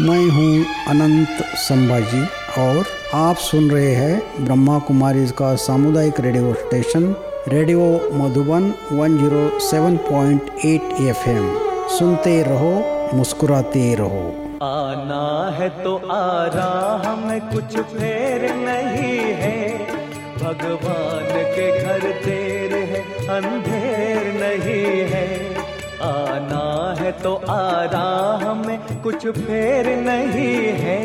मैं हूँ अनंत संभाजी और आप सुन रहे हैं ब्रह्मा कुमारी का सामुदायिक radio station, radio Madhuban 107.8 FM. सुनते रहो, मुस्कुराते रहो। आना है तो आ रहा हमें कुछ फेर नहीं है। भगवान के घर देर है, अंधेर नहीं है। आना है तो आ रहा हमें कुछ फेर नहीं है।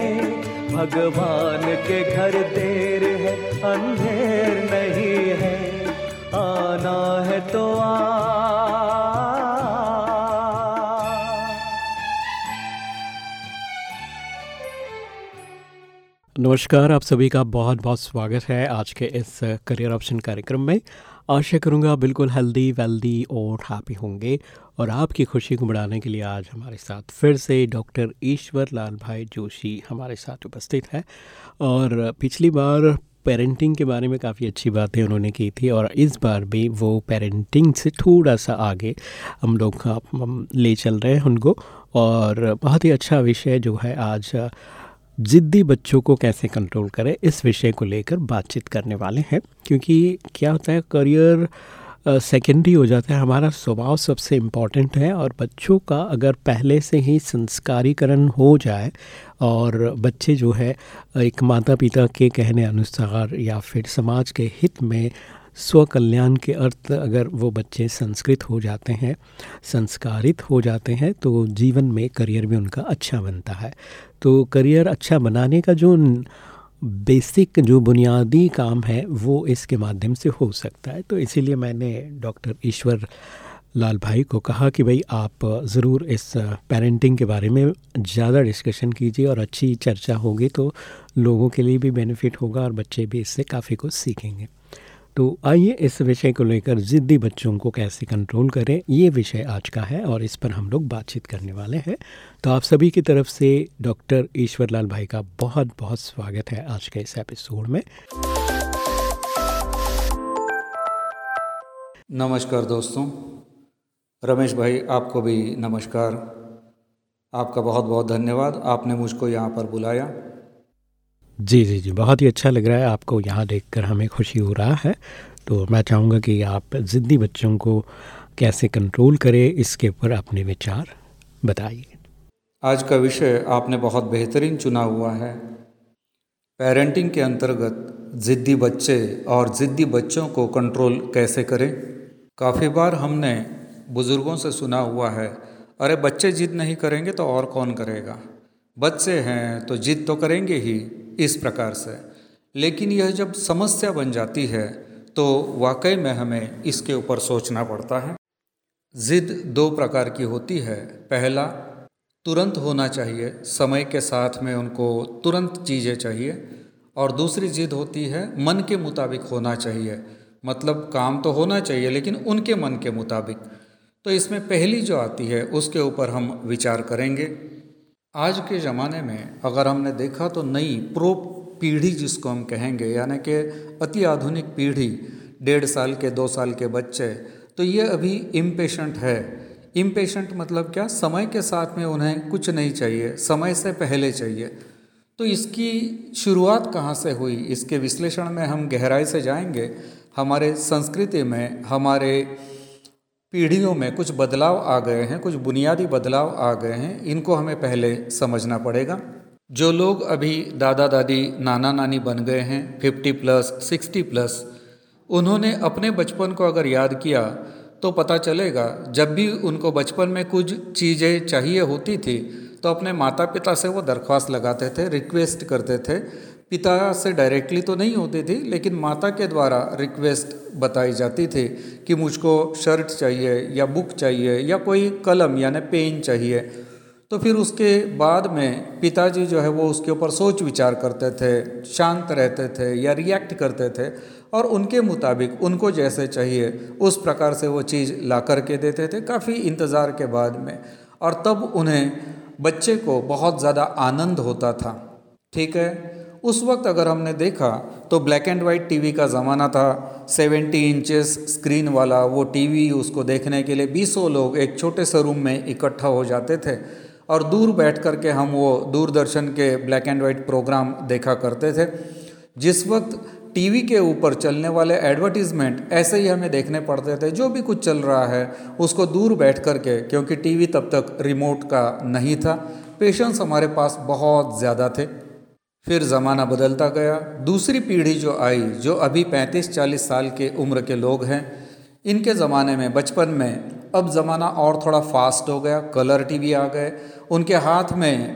भगवान के घर देर है, अंधेर नहीं है। आना है तो आ। नमस्कार, आप सभी का बहुत बहुत स्वागत है आज के इस करियर ऑप्शन कार्यक्रम में। आशा करूँगा बिल्कुल हेल्दी वेल्दी और हैप्पी होंगे। और आपकी खुशी को बढ़ाने के लिए आज हमारे साथ फिर से डॉक्टर ईश्वर लाल भाई जोशी हमारे साथ उपस्थित है। और पिछली बार पेरेंटिंग के बारे में काफ़ी अच्छी बातें उन्होंने की थी और इस बार भी वो पेरेंटिंग से थोड़ा सा आगे हम लोग ले चल रहे हैं उनको। और बहुत ही अच्छा विषय जो है आज ज़िद्दी बच्चों को कैसे कंट्रोल करें, इस विषय को लेकर बातचीत करने वाले हैं। क्योंकि क्या होता है करियर सेकेंडरी हो जाता है। हमारा स्वभाव सबसे इंपॉर्टेंट है और बच्चों का अगर पहले से ही संस्कारीकरण हो जाए और बच्चे जो है, एक माता पिता के कहने अनुसार या फिर समाज के हित में स्व कल्याण के अर्थ अगर वो बच्चे संस्कृत हो जाते हैं, संस्कारित हो जाते हैं तो जीवन में करियर भी उनका अच्छा बनता है। तो करियर अच्छा बनाने का जो बेसिक जो बुनियादी काम है, वो इसके माध्यम से हो सकता है। तो इसीलिए मैंने डॉक्टर ईश्वर लाल भाई को कहा कि भाई आप ज़रूर इस पेरेंटिंग के बारे में ज़्यादा डिस्कशन कीजिए और अच्छी चर्चा होगी तो लोगों के लिए भी बेनिफिट होगा और बच्चे भी इससे काफ़ी कुछ सीखेंगे। तो आइए इस विषय को लेकर ज़िद्दी बच्चों को कैसे कंट्रोल करें, ये विषय आज का है और इस पर हम लोग बातचीत करने वाले हैं। तो आप सभी की तरफ़ से डॉक्टर ईश्वर लाल भाई का बहुत बहुत स्वागत है आज के इस एपिसोड में। नमस्कार दोस्तों। रमेश भाई, आपको भी नमस्कार। आपका बहुत बहुत धन्यवाद। आपने मुझको यहाँ पर बुलाया। जी जी जी। बहुत ही अच्छा लग रहा है आपको यहाँ देखकर हमें खुशी हो रहा है। तो मैं चाहूँगा कि आप ज़िद्दी बच्चों को कैसे कंट्रोल करें, इसके ऊपर अपने विचार बताइए। आज का विषय आपने बहुत बेहतरीन चुना हुआ है। पेरेंटिंग के अंतर्गत ज़िद्दी बच्चे और ज़िद्दी बच्चों को कंट्रोल कैसे करें? काफ़ी बार हमने बुज़ुर्गों से सुना हुआ है, अरे, बच्चे जिद नहीं करेंगे तो और कौन करेगा? बच्चे हैं तो जिद तो करेंगे ही। इस प्रकार से। लेकिन यह जब समस्या बन जाती है तो वाकई में हमें इसके ऊपर सोचना पड़ता है। ज़िद दो प्रकार की होती है। पहला, तुरंत होना चाहिए, समय के साथ में उनको तुरंत चीज़ें चाहिए। और दूसरी जिद होती है, मन के मुताबिक होना चाहिए। मतलब काम तो होना चाहिए, लेकिन उनके मन के मुताबिक। तो इसमें पहली जो आती है, उसके ऊपर हम विचार करेंगे। आज के ज़माने में अगर हमने देखा तो नई प्रो पीढ़ी जिसको हम कहेंगे, यानी कि अति आधुनिक पीढ़ी, डेढ़ साल के, दो साल के बच्चे तो ये अभी इम्पेशेंट है। इम्पेशेंट मतलब क्या? समय के साथ में उन्हें कुछ नहीं चाहिए, समय से पहले चाहिए। तो इसकी शुरुआत कहाँ से हुई? इसके विश्लेषण में हम गहराई से जाएँगे। हमारे संस्कृति में, हमारे पीढ़ियों में कुछ बदलाव आ गए हैं, कुछ बुनियादी बदलाव आ गए हैं, इनको हमें पहले समझना पड़ेगा। जो लोग अभी दादा दादी, नाना नानी बन गए हैं, फिफ्टी प्लस, सिक्सटी प्लस, उन्होंने अपने बचपन को अगर याद किया तो पता चलेगा, जब भी उनको बचपन में कुछ चीज़ें चाहिए होती थी तो अपने माता पिता से वो दरख्वास्त लगाते थे, रिक्वेस्ट करते थे पिता से डायरेक्टली तो नहीं होती थी, लेकिन माता के द्वारा रिक्वेस्ट बताई जाती थी कि मुझको शर्ट चाहिए या बुक चाहिए या कोई कलम यानी पेन चाहिए। तो फिर उसके बाद में पिताजी जो है वो उसके ऊपर सोच विचार करते थे, शांत रहते थे या रिएक्ट करते थे और उनके मुताबिक उनको जैसे चाहिए उस प्रकार से वो चीज़ ला कर के देते थे काफ़ी इंतज़ार के बाद में। और तब उन्हें बच्चे को बहुत ज़्यादा आनंद होता था। ठीक है? उस वक्त अगर हमने देखा तो ब्लैक एंड वाइट टीवी का ज़माना था। 70 इंचेस स्क्रीन वाला, वो टीवी उसको देखने के लिए बीसों लोग एक छोटे से रूम में इकट्ठा हो जाते थे। और दूर बैठ कर के हम वो दूरदर्शन के ब्लैक एंड वाइट प्रोग्राम देखा करते थे। जिस वक्त टीवी के ऊपर चलने वाले एडवर्टीज़मेंट ऐसे ही हमें देखने पड़ते थे, जो भी कुछ चल रहा है, उसको दूर बैठ कर के क्योंकि टीवी तब तक रिमोट का नहीं था। पेशेंस हमारे पास बहुत ज़्यादा थे। फिर ज़माना बदलता गया। दूसरी पीढ़ी जो आई, जो अभी 35-40 साल के उम्र के लोग हैं, इनके ज़माने में, बचपन में, अब ज़माना और थोड़ा फास्ट हो गया कलर टीवी आ गए, उनके हाथ में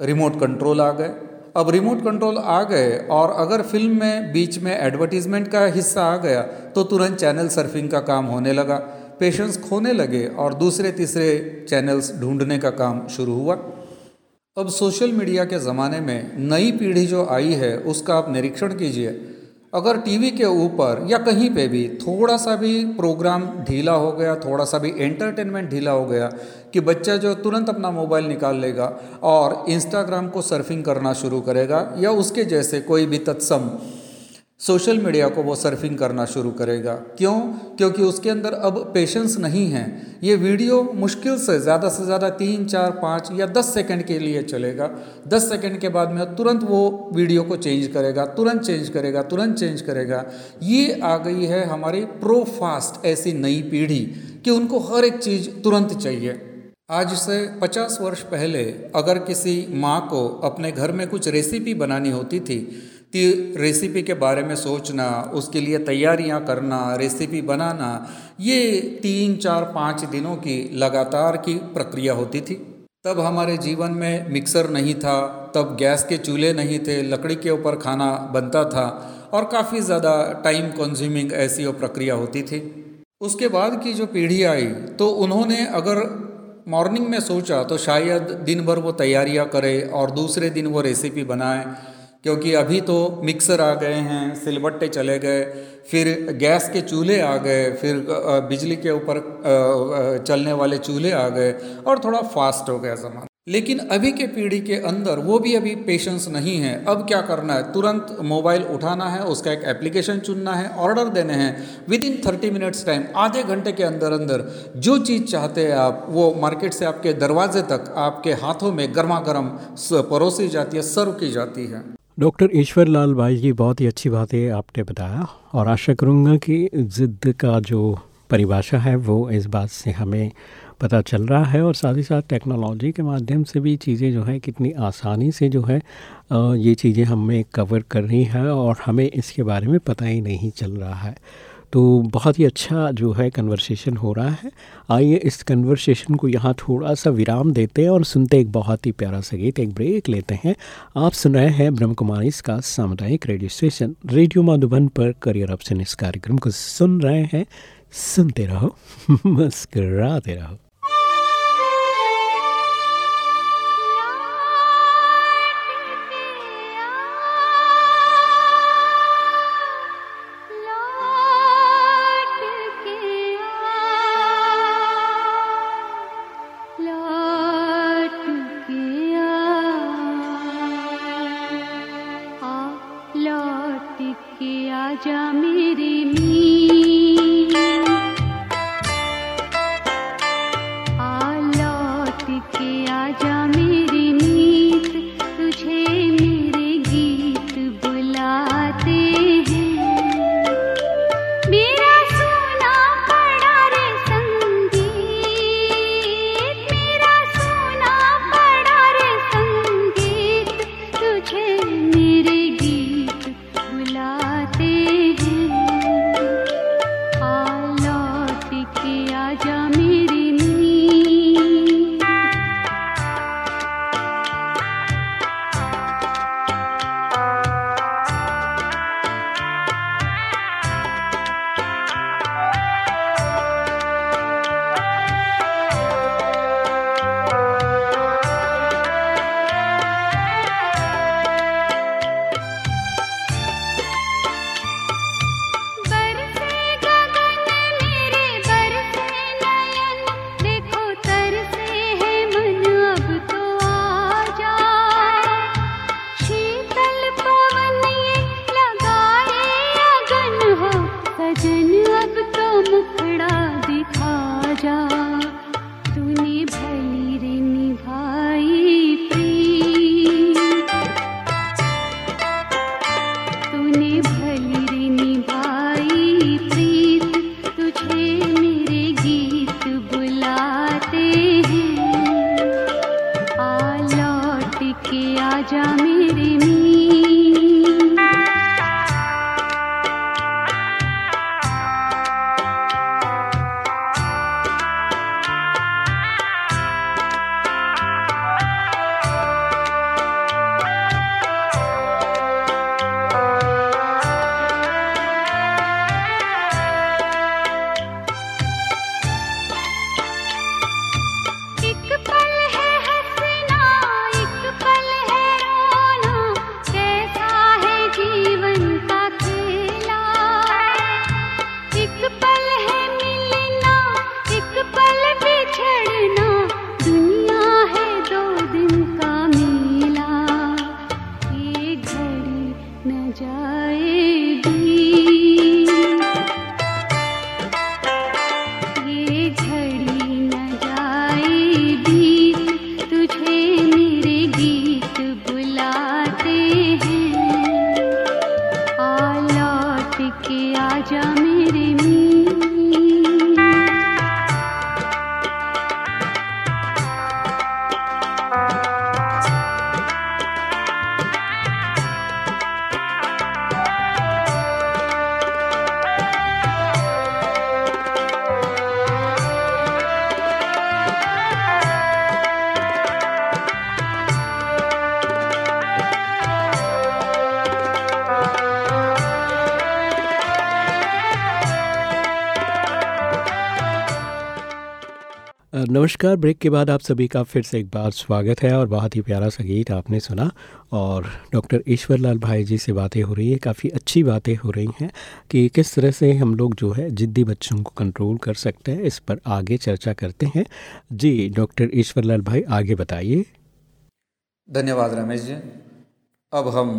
रिमोट कंट्रोल आ गए। अब रिमोट कंट्रोल आ गए और अगर फ़िल्म में, बीच में एडवर्टीज़मेंट का हिस्सा आ गया तो तुरंत चैनल सर्फिंग का काम होने लगा। पेशेंस खोने लगे और दूसरे तीसरे चैनल्स ढूँढने का काम शुरू हुआ। अब सोशल मीडिया के ज़माने में नई पीढ़ी जो आई है, उसका आप निरीक्षण कीजिए। अगर टीवी के ऊपर या कहीं पे भी थोड़ा सा भी प्रोग्राम ढीला हो गया, थोड़ा सा भी एंटरटेनमेंट ढीला हो गया कि बच्चा जो तुरंत अपना मोबाइल निकाल लेगा और इंस्टाग्राम को सर्फिंग करना शुरू करेगा या उसके जैसे कोई भी तत्सम सोशल मीडिया को वो सर्फिंग करना शुरू करेगा। क्यों? क्योंकि उसके अंदर अब पेशेंस नहीं है। ये वीडियो मुश्किल से ज़्यादा से ज़्यादा तीन, चार, पाँच या दस सेकंड के लिए चलेगा। दस सेकंड के बाद में तुरंत वो वीडियो को चेंज करेगा, तुरंत चेंज करेगा, तुरंत चेंज करेगा। ये आ गई है हमारी प्रो फास्ट ऐसी नई पीढ़ी कि उनको हर एक चीज़ तुरंत चाहिए। आज से पचास वर्ष पहले अगर किसी माँ को अपने घर में कुछ रेसिपी बनानी होती थी रेसिपी के बारे में सोचना, उसके लिए तैयारियाँ करना रेसिपी बनाना, ये तीन, चार, पाँच दिनों की लगातार की प्रक्रिया होती थी। तब हमारे जीवन में मिक्सर नहीं था, तब गैस के चूल्हे नहीं थे, लकड़ी के ऊपर खाना बनता था और काफ़ी ज़्यादा टाइम कंज्यूमिंग ऐसी वो प्रक्रिया होती थी। उसके बाद की जो पीढ़ी आई तो उन्होंने अगर मॉर्निंग में सोचा तो शायद दिन भर वो तैयारियाँ करे और दूसरे दिन वो रेसिपी बनाए। क्योंकि अभी तो मिक्सर आ गए हैं, सिलबट्टे चले गए, फिर गैस के चूल्हे आ गए, फिर बिजली के ऊपर चलने वाले चूल्हे आ गए और थोड़ा फास्ट हो गया ज़माना। लेकिन अभी के पीढ़ी के अंदर वो भी अभी पेशेंस नहीं है। अब क्या करना है? तुरंत मोबाइल उठाना है, उसका एक एप्लीकेशन चुनना है ऑर्डर देने हैं। Within thirty minutes time आधे घंटे के अंदर अंदर जो चीज़ चाहते हैं आप, वो मार्केट से आपके दरवाजे तक, आपके हाथों में गर्मा गर्म परोसी जाती है सर्व की जाती है। डॉक्टर ईश्वर लाल भाई जी, बहुत ही अच्छी बात है आपने बताया और आशा करूँगा कि ज़िद्द का जो परिभाषा है वो इस बात से हमें पता चल रहा है और साथ ही साथ टेक्नोलॉजी के माध्यम से भी चीज़ें जो है कितनी आसानी से जो है ये चीज़ें हमें कवर कर रही हैं और हमें इसके बारे में पता ही नहीं चल रहा है। तो बहुत ही अच्छा जो है कन्वर्सेशन हो रहा है। आइए इस कन्वर्सेशन को यहाँ थोड़ा सा विराम देते हैं और सुनते एक बहुत ही प्यारा सा गीत, एक ब्रेक लेते हैं। आप सुन रहे हैं ब्रह्म कुमारी इसका सामुदायिक रेडियो स्टेशन रेडियो माधुबन पर करियर ऑप्शन इस कार्यक्रम को सुन रहे हैं। सुनते रहो, मुस्कराते रहो। बुलाते हैं। आ लौट के आ जा नमस्कार। ब्रेक के बाद आप सभी का फिर से एक बार स्वागत है और बहुत ही प्यारा सा गीत आपने सुना और डॉक्टर ईश्वर लाल भाई जी से बातें हो रही है। काफ़ी अच्छी बातें हो रही हैं कि किस तरह से हम लोग जो है ज़िद्दी बच्चों को कंट्रोल कर सकते हैं। इस पर आगे चर्चा करते हैं। जी, डॉक्टर ईश्वर लाल भाई, आगे बताइए। धन्यवाद रमेश जी। अब हम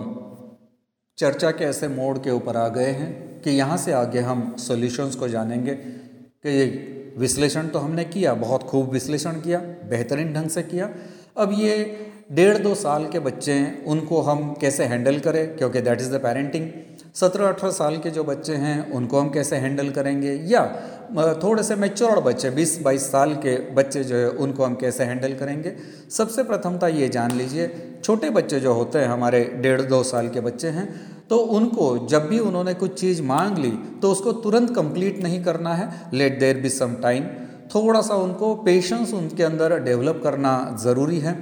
चर्चा के ऐसे मोड़ के ऊपर आ गए हैं कि यहाँ से आगे हम सॉल्यूशंस को जानेंगे कि ये विश्लेषण तो हमने किया, बहुत खूब विश्लेषण किया, बेहतरीन ढंग से किया। अब ये डेढ़ दो साल के बच्चे हैं, उनको हम कैसे हैंडल करें, क्योंकि दैट इज़ द पेरेंटिंग सत्रह अठारह साल के जो बच्चे हैं, उनको हम कैसे हैंडल करेंगे? या थोड़े से मेच्योर बच्चे, बीस बाईस साल के बच्चे जो है, उनको हम कैसे हैंडल करेंगे? सबसे प्रथमता ये जान लीजिए, छोटे बच्चे जो होते हैं, हमारे डेढ़ दो साल के बच्चे हैं तो उनको, जब भी उन्होंने कुछ चीज़ मांग ली तो उसको तुरंत कंप्लीट नहीं करना है। Let there be some time थोड़ा सा उनको पेशेंस उनके अंदर डेवलप करना ज़रूरी है।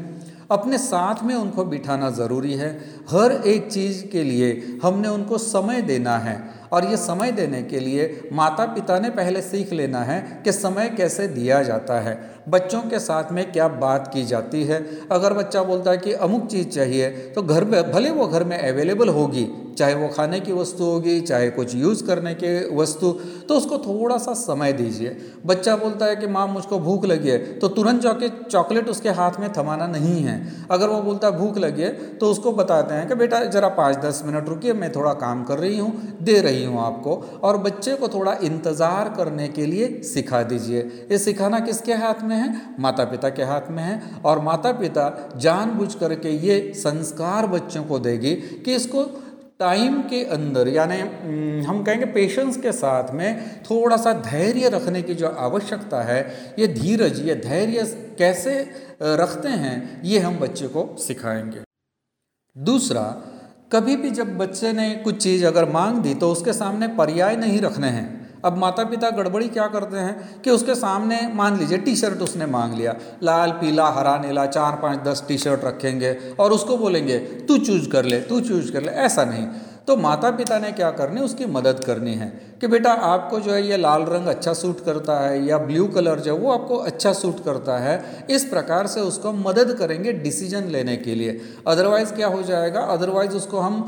अपने साथ में उनको बिठाना ज़रूरी है। हर एक चीज़ के लिए हमने उनको समय देना है। और ये समय देने के लिए माता पिता ने पहले सीख लेना है कि समय कैसे दिया जाता है। बच्चों के साथ में क्या बात की जाती है? अगर बच्चा बोलता है कि अमुक चीज़ चाहिए तो घर में, भले वो घर में अवेलेबल होगी, चाहे वो खाने की वस्तु होगी, चाहे कुछ यूज़ करने के वस्तु तो उसको थोड़ा सा समय दीजिए। बच्चा बोलता है कि माँ, मुझको भूख लगी है। तो तुरंत जाके चॉकलेट उसके हाथ में थमाना नहीं है। अगर वो बोलता है, भूख लगी है तो उसको बताते हैं कि बेटा ज़रा पाँच दस मिनट रुकिए, मैं थोड़ा काम कर रही हूँ, दे रही हूँ आपको और बच्चे को थोड़ा इंतज़ार करने के लिए सिखा दीजिए। ये सिखाना किसके हाथ में है? माता पिता के हाथ में है और माता पिता जानबूझ करके ये संस्कार बच्चों को देगी कि इसको टाइम के अंदर, यानी हम कहेंगे पेशेंस के साथ में थोड़ा सा धैर्य रखने की जो आवश्यकता है, ये धीरज, ये धैर्य कैसे रखते हैं, ये हम बच्चे को सिखाएँगे। दूसरा, कभी भी जब बच्चे ने कुछ चीज़ अगर मांग दी तो उसके सामने पर्याय नहीं रखने हैं। अब माता पिता गड़बड़ी क्या करते हैं कि उसके सामने, मान लीजिए टी शर्ट उसने मांग लिया। लाल, पीला, हरा, नीला, चार, पाँच, दस टी शर्ट रखेंगे और उसको बोलेंगे, तू चूज़ कर ले, तू चूज़ कर ले। ऐसा नहीं। तो माता पिता ने क्या करनी, उसकी मदद करनी है। कि बेटा आपको जो है ये लाल रंग अच्छा सूट करता है या ब्लू कलर जो है वो आपको अच्छा सूट करता है, इस प्रकार से उसको मदद करेंगे डिसीज़न लेने के लिए। अदरवाइज़ क्या हो जाएगा? अदरवाइज़ उसको हम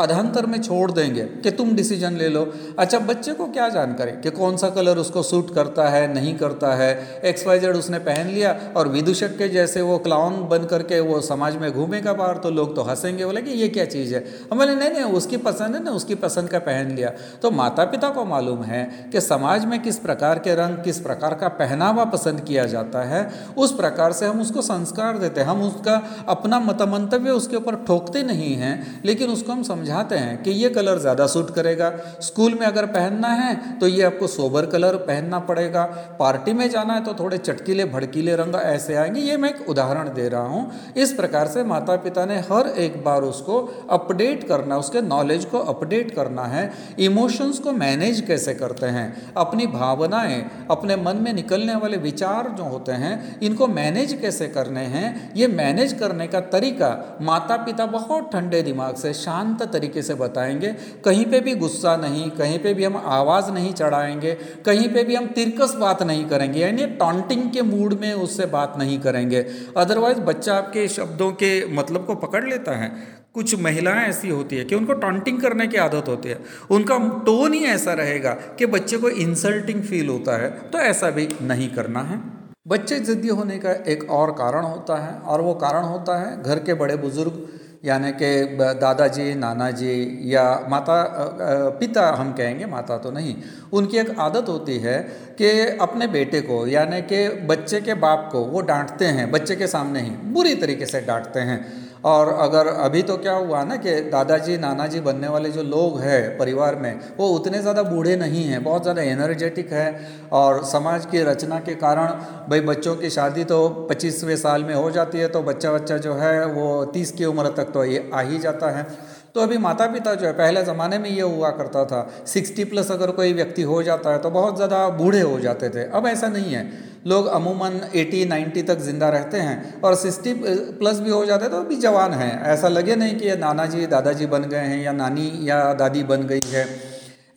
अधांतर में छोड़ देंगे कि तुम डिसीज़न ले लो। अच्छा बच्चे को क्या जानकारी? कि कौन सा कलर उसको सूट करता है, नहीं करता है? एक्स वाई जेड उसने पहन लिया और विदूषक के जैसे वो क्लाउन बन करके वो समाज में घूमेगा बाहर तो लोग तो हंसेंगे बोले कि ये क्या चीज़ है? हम बोले, नहीं नहीं, उसकी पसंद है ना, उसकी पसंद का पहन लिया। तो माता पिता पिता को मालूम है कि समाज में किस प्रकार के रंग, किस प्रकार का पहनावा पसंद किया जाता है, उस प्रकार से हम उसको संस्कार देते हैं। हम उसका अपना मत मंतव्य उसके ऊपर ठोकते नहीं हैं, लेकिन उसको हम समझाते हैं कि ये कलर ज़्यादा सूट करेगा। स्कूल में अगर पहनना है तो ये आपको सोबर कलर पहनना पड़ेगा। पार्टी में जाना है तो थोड़े चटकीले, भड़कीले रंग ऐसे आएँगे। ये मैं एक उदाहरण दे रहा हूँ। इस प्रकार से माता पिता ने हर एक बार उसको अपडेट करना, उसके नॉलेज को अपडेट करना है। इमोशंस को मैनेज कैसे करते हैं? अपनी भावनाएँ, अपने मन में निकलने वाले विचार जो होते हैं, इनको मैनेज कैसे करने हैं? ये मैनेज करने का तरीका माता पिता बहुत ठंडे दिमाग से शांत तरीके से बताएँगे। कहीं पे भी गुस्सा नहीं, कहीं पे भी हम आवाज़ नहीं चढ़ाएँगे, कहीं पे भी हम तिरकस बात नहीं करेंगे, यानी टॉन्टिंग के मूड में उससे बात नहीं करेंगे। अदरवाइज़ बच्चा आपके शब्दों के मतलब को पकड़ लेता है। कुछ महिलाएँ ऐसी होती है कि उनको टॉन्टिंग करने की आदत होती है। उनका टोन ही ऐसा रहेगा कि बच्चे को इंसल्टिंग फील होता है तो ऐसा भी नहीं करना है। बच्चे ज़िद्दी होने का एक और कारण होता है, और वो कारण होता है घर के बड़े बुज़ुर्ग, यानी कि दादाजी नाना जी या माता पिता हम कहेंगे, माता तो नहीं। उनकी एक आदत होती है कि अपने बेटे को, यानी कि बच्चे के बाप को वो डांटते हैं, बच्चे के सामने ही बुरी तरीके से डांटते हैं। और अगर अभी तो क्या हुआ ना कि दादाजी नाना जी बनने वाले जो लोग हैं परिवार में, वो उतने ज़्यादा बूढ़े नहीं हैं, बहुत ज़्यादा एनर्जेटिक है और समाज की रचना के कारण भाई बच्चों की शादी तो पच्चीसवें साल में हो जाती है तो बच्चा बच्चा जो है वो तीस की उम्र तक तो ये आ ही जाता है। तो अभी माता पिता जो है, पहले ज़माने में ये हुआ करता था, सिक्सटी प्लस अगर कोई व्यक्ति हो जाता है तो बहुत ज़्यादा बूढ़े हो जाते थे, अब ऐसा नहीं है। लोग अमूमन 80 90 तक ज़िंदा रहते हैं और 60 प्लस भी हो जाते हैं तो अभी जवान हैं। ऐसा लगे नहीं कि ये नाना जी दादाजी बन गए हैं या नानी या दादी बन गई है।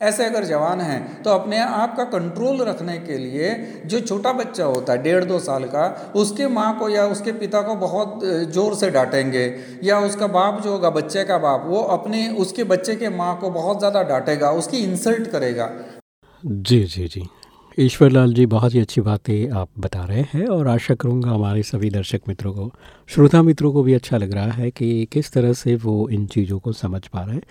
ऐसे अगर जवान हैं तो अपने आप का कंट्रोल रखने के लिए जो छोटा बच्चा होता है, डेढ़ दो साल का, उसके माँ को या उसके पिता को बहुत ज़ोर से डांटेंगे या उसका बाप जो होगा, बच्चे का बाप, वो अपने, उसके बच्चे के माँ को बहुत ज़्यादा डांटेगा, उसकी इंसल्ट करेगा। जी जी जी। ईश्वर लाल जी, बहुत ही अच्छी बातें आप बता रहे हैं और आशा करूँगा हमारे सभी दर्शक मित्रों को, श्रोता मित्रों को भी अच्छा लग रहा है कि किस तरह से वो इन चीज़ों को समझ पा रहे हैं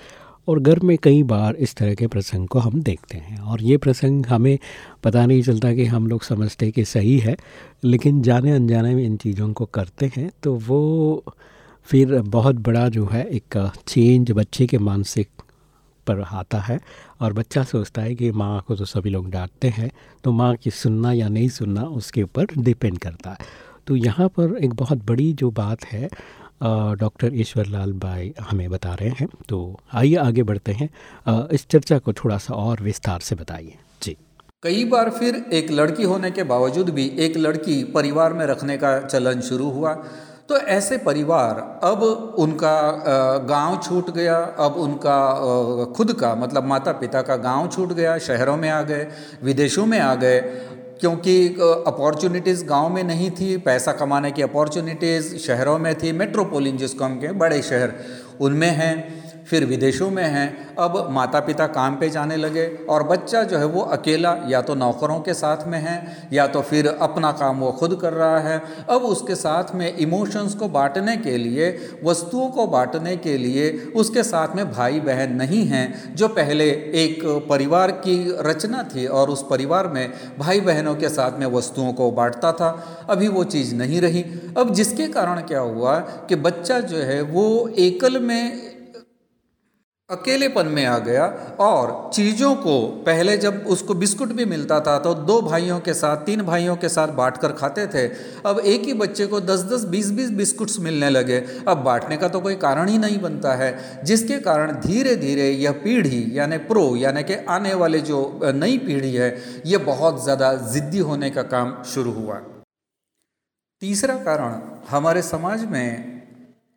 और घर में कई बार इस तरह के प्रसंग को हम देखते हैं। और ये प्रसंग हमें पता नहीं चलता कि हम लोग समझते कि सही है, लेकिन जाने अनजाने में इन चीज़ों को करते हैं तो वो फिर बहुत बड़ा जो है एक चेंज बच्चे के मानसिक पर आता है और बच्चा सोचता है कि माँ को तो सभी लोग डांटते हैं तो माँ की सुनना या नहीं सुनना उसके ऊपर डिपेंड करता है। तो यहाँ पर एक बहुत बड़ी जो बात है डॉक्टर ईश्वर लाल भाई हमें बता रहे हैं तो आइए आगे बढ़ते हैं। इस चर्चा को थोड़ा सा और विस्तार से बताइए। जी। कई बार फिर एक लड़की होने के बावजूद भी एक लड़की परिवार में रखने का चलन शुरू हुआ। तो ऐसे परिवार, अब उनका गाँव छूट गया, अब उनका खुद का मतलब माता पिता का गाँव छूट गया, शहरों में आ गए, विदेशों में आ गए, क्योंकि अपॉर्चुनिटीज़ गाँव में नहीं थी, पैसा कमाने की अपॉर्चुनिटीज़ शहरों में थी, मेट्रोपोलिन जिसको हम कहें, बड़े शहर उनमें हैं। फिर विदेशों में हैं। अब माता पिता काम पे जाने लगे और बच्चा जो है वो अकेला या तो नौकरों के साथ में है या तो फिर अपना काम वो खुद कर रहा है। अब उसके साथ में इमोशंस को बांटने के लिए, वस्तुओं को बांटने के लिए उसके साथ में भाई बहन नहीं हैं, जो पहले एक परिवार की रचना थी और उस परिवार में भाई बहनों के साथ में वस्तुओं को बांटता था। अभी वो चीज़ नहीं रही। अब जिसके कारण क्या हुआ कि बच्चा जो है वो एकल में अकेलेपन में आ गया और चीज़ों को पहले जब उसको बिस्कुट भी मिलता था तो दो भाइयों के साथ, तीन भाइयों के साथ बांट कर खाते थे। अब एक ही बच्चे को दस दस बीस बीस बिस्कुट्स मिलने लगे। अब बांटने का तो कोई कारण ही नहीं बनता है, जिसके कारण धीरे धीरे यह पीढ़ी, यानी प्रो, यानी कि आने वाले जो नई पीढ़ी है, ये बहुत ज़्यादा ज़िद्दी होने का काम शुरू हुआ। तीसरा कारण हमारे समाज में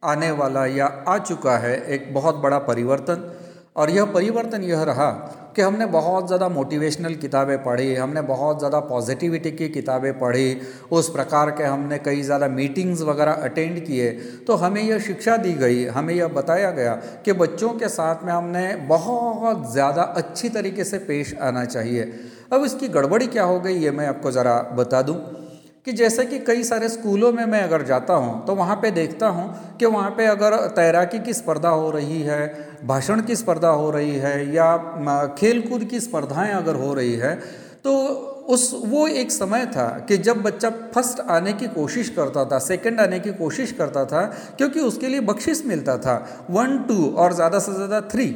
आने वाला या आ चुका है एक बहुत बड़ा परिवर्तन। और यह परिवर्तन यह रहा कि हमने बहुत ज़्यादा मोटिवेशनल किताबें पढ़ी, हमने बहुत ज़्यादा पॉजिटिविटी की किताबें पढ़ी, उस प्रकार के हमने कई ज़्यादा मीटिंग्स वगैरह अटेंड किए तो हमें यह शिक्षा दी गई, हमें यह बताया गया कि बच्चों के साथ में हमने बहुत ज़्यादा अच्छी तरीके से पेश आना चाहिए। अब इसकी गड़बड़ी क्या हो गई, ये मैं आपको ज़रा बता दूँ। कि जैसे कि कई सारे स्कूलों में मैं अगर जाता हूँ तो वहाँ पे देखता हूँ कि वहाँ पे अगर तैराकी की स्पर्धा हो रही है, भाषण की स्पर्धा हो रही है, या खेल कूद की स्पर्धाएँ अगर हो रही है तो उस, वो एक समय था कि जब बच्चा फ़र्स्ट आने की कोशिश करता था, सेकंड आने की कोशिश करता था, क्योंकि उसके लिए बख्शिश मिलता था। वन, टू और ज़्यादा से ज़्यादा थ्री।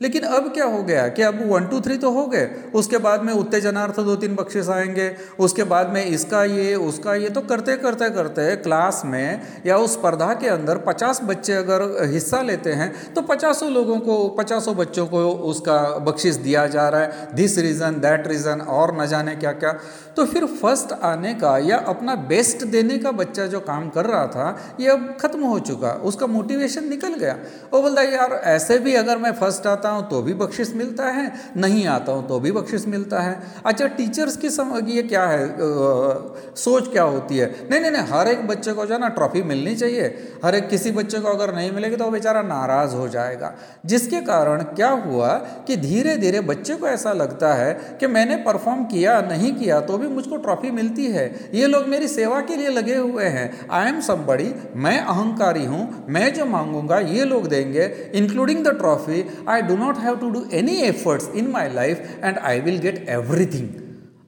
लेकिन अब क्या हो गया? कि अब वन टू थ्री तो हो गए। उसके बाद में उत्तेजनार्थ दो तीन बख्शिश आएँगे। उसके बाद में इसका ये, उसका ये तो करते करते करते क्लास में या उस स्पर्धा के अंदर पचास बच्चे अगर हिस्सा लेते हैं तो पचासों लोगों को, पचासों बच्चों को उसका बख्शिश दिया जा रहा है। दिस रीज़न दैट रीज़न और न जाने क्या क्या तो फिर फ़र्स्ट आने का या अपना बेस्ट देने का बच्चा जो काम कर रहा था, ये अब ख़त्म हो चुका। उसका मोटिवेशन निकल गया। वो बोलता यार, ऐसे भी अगर मैं फ़र्स्ट आता हूँ तो भी बख्शिश मिलता है नहीं आता हूँ तो भी बख्शिश मिलता है। अच्छा टीचर्स की सम ये क्या है? आ, सोच क्या होती है? नहीं नहीं नहीं हर एक बच्चे को जो है ना ट्रॉफी मिलनी चाहिए। हर एक किसी बच्चे को अगर नहीं मिलेगी तो बेचारा नाराज़ हो जाएगा। जिसके कारण क्या हुआ कि धीरे धीरे बच्चे को ऐसा लगता है कि मैंने परफॉर्म किया नहीं किया तो भी भी मुझको ट्रॉफी मिलती है। ये लोग मेरी सेवा के लिए लगे हुए हैं। आई एम समबड़ी मैं अहंकारी हूँ मैं जो मांगूँगा ये लोग देंगे including the trophy I do do not have to do any efforts in my life and I will get everything.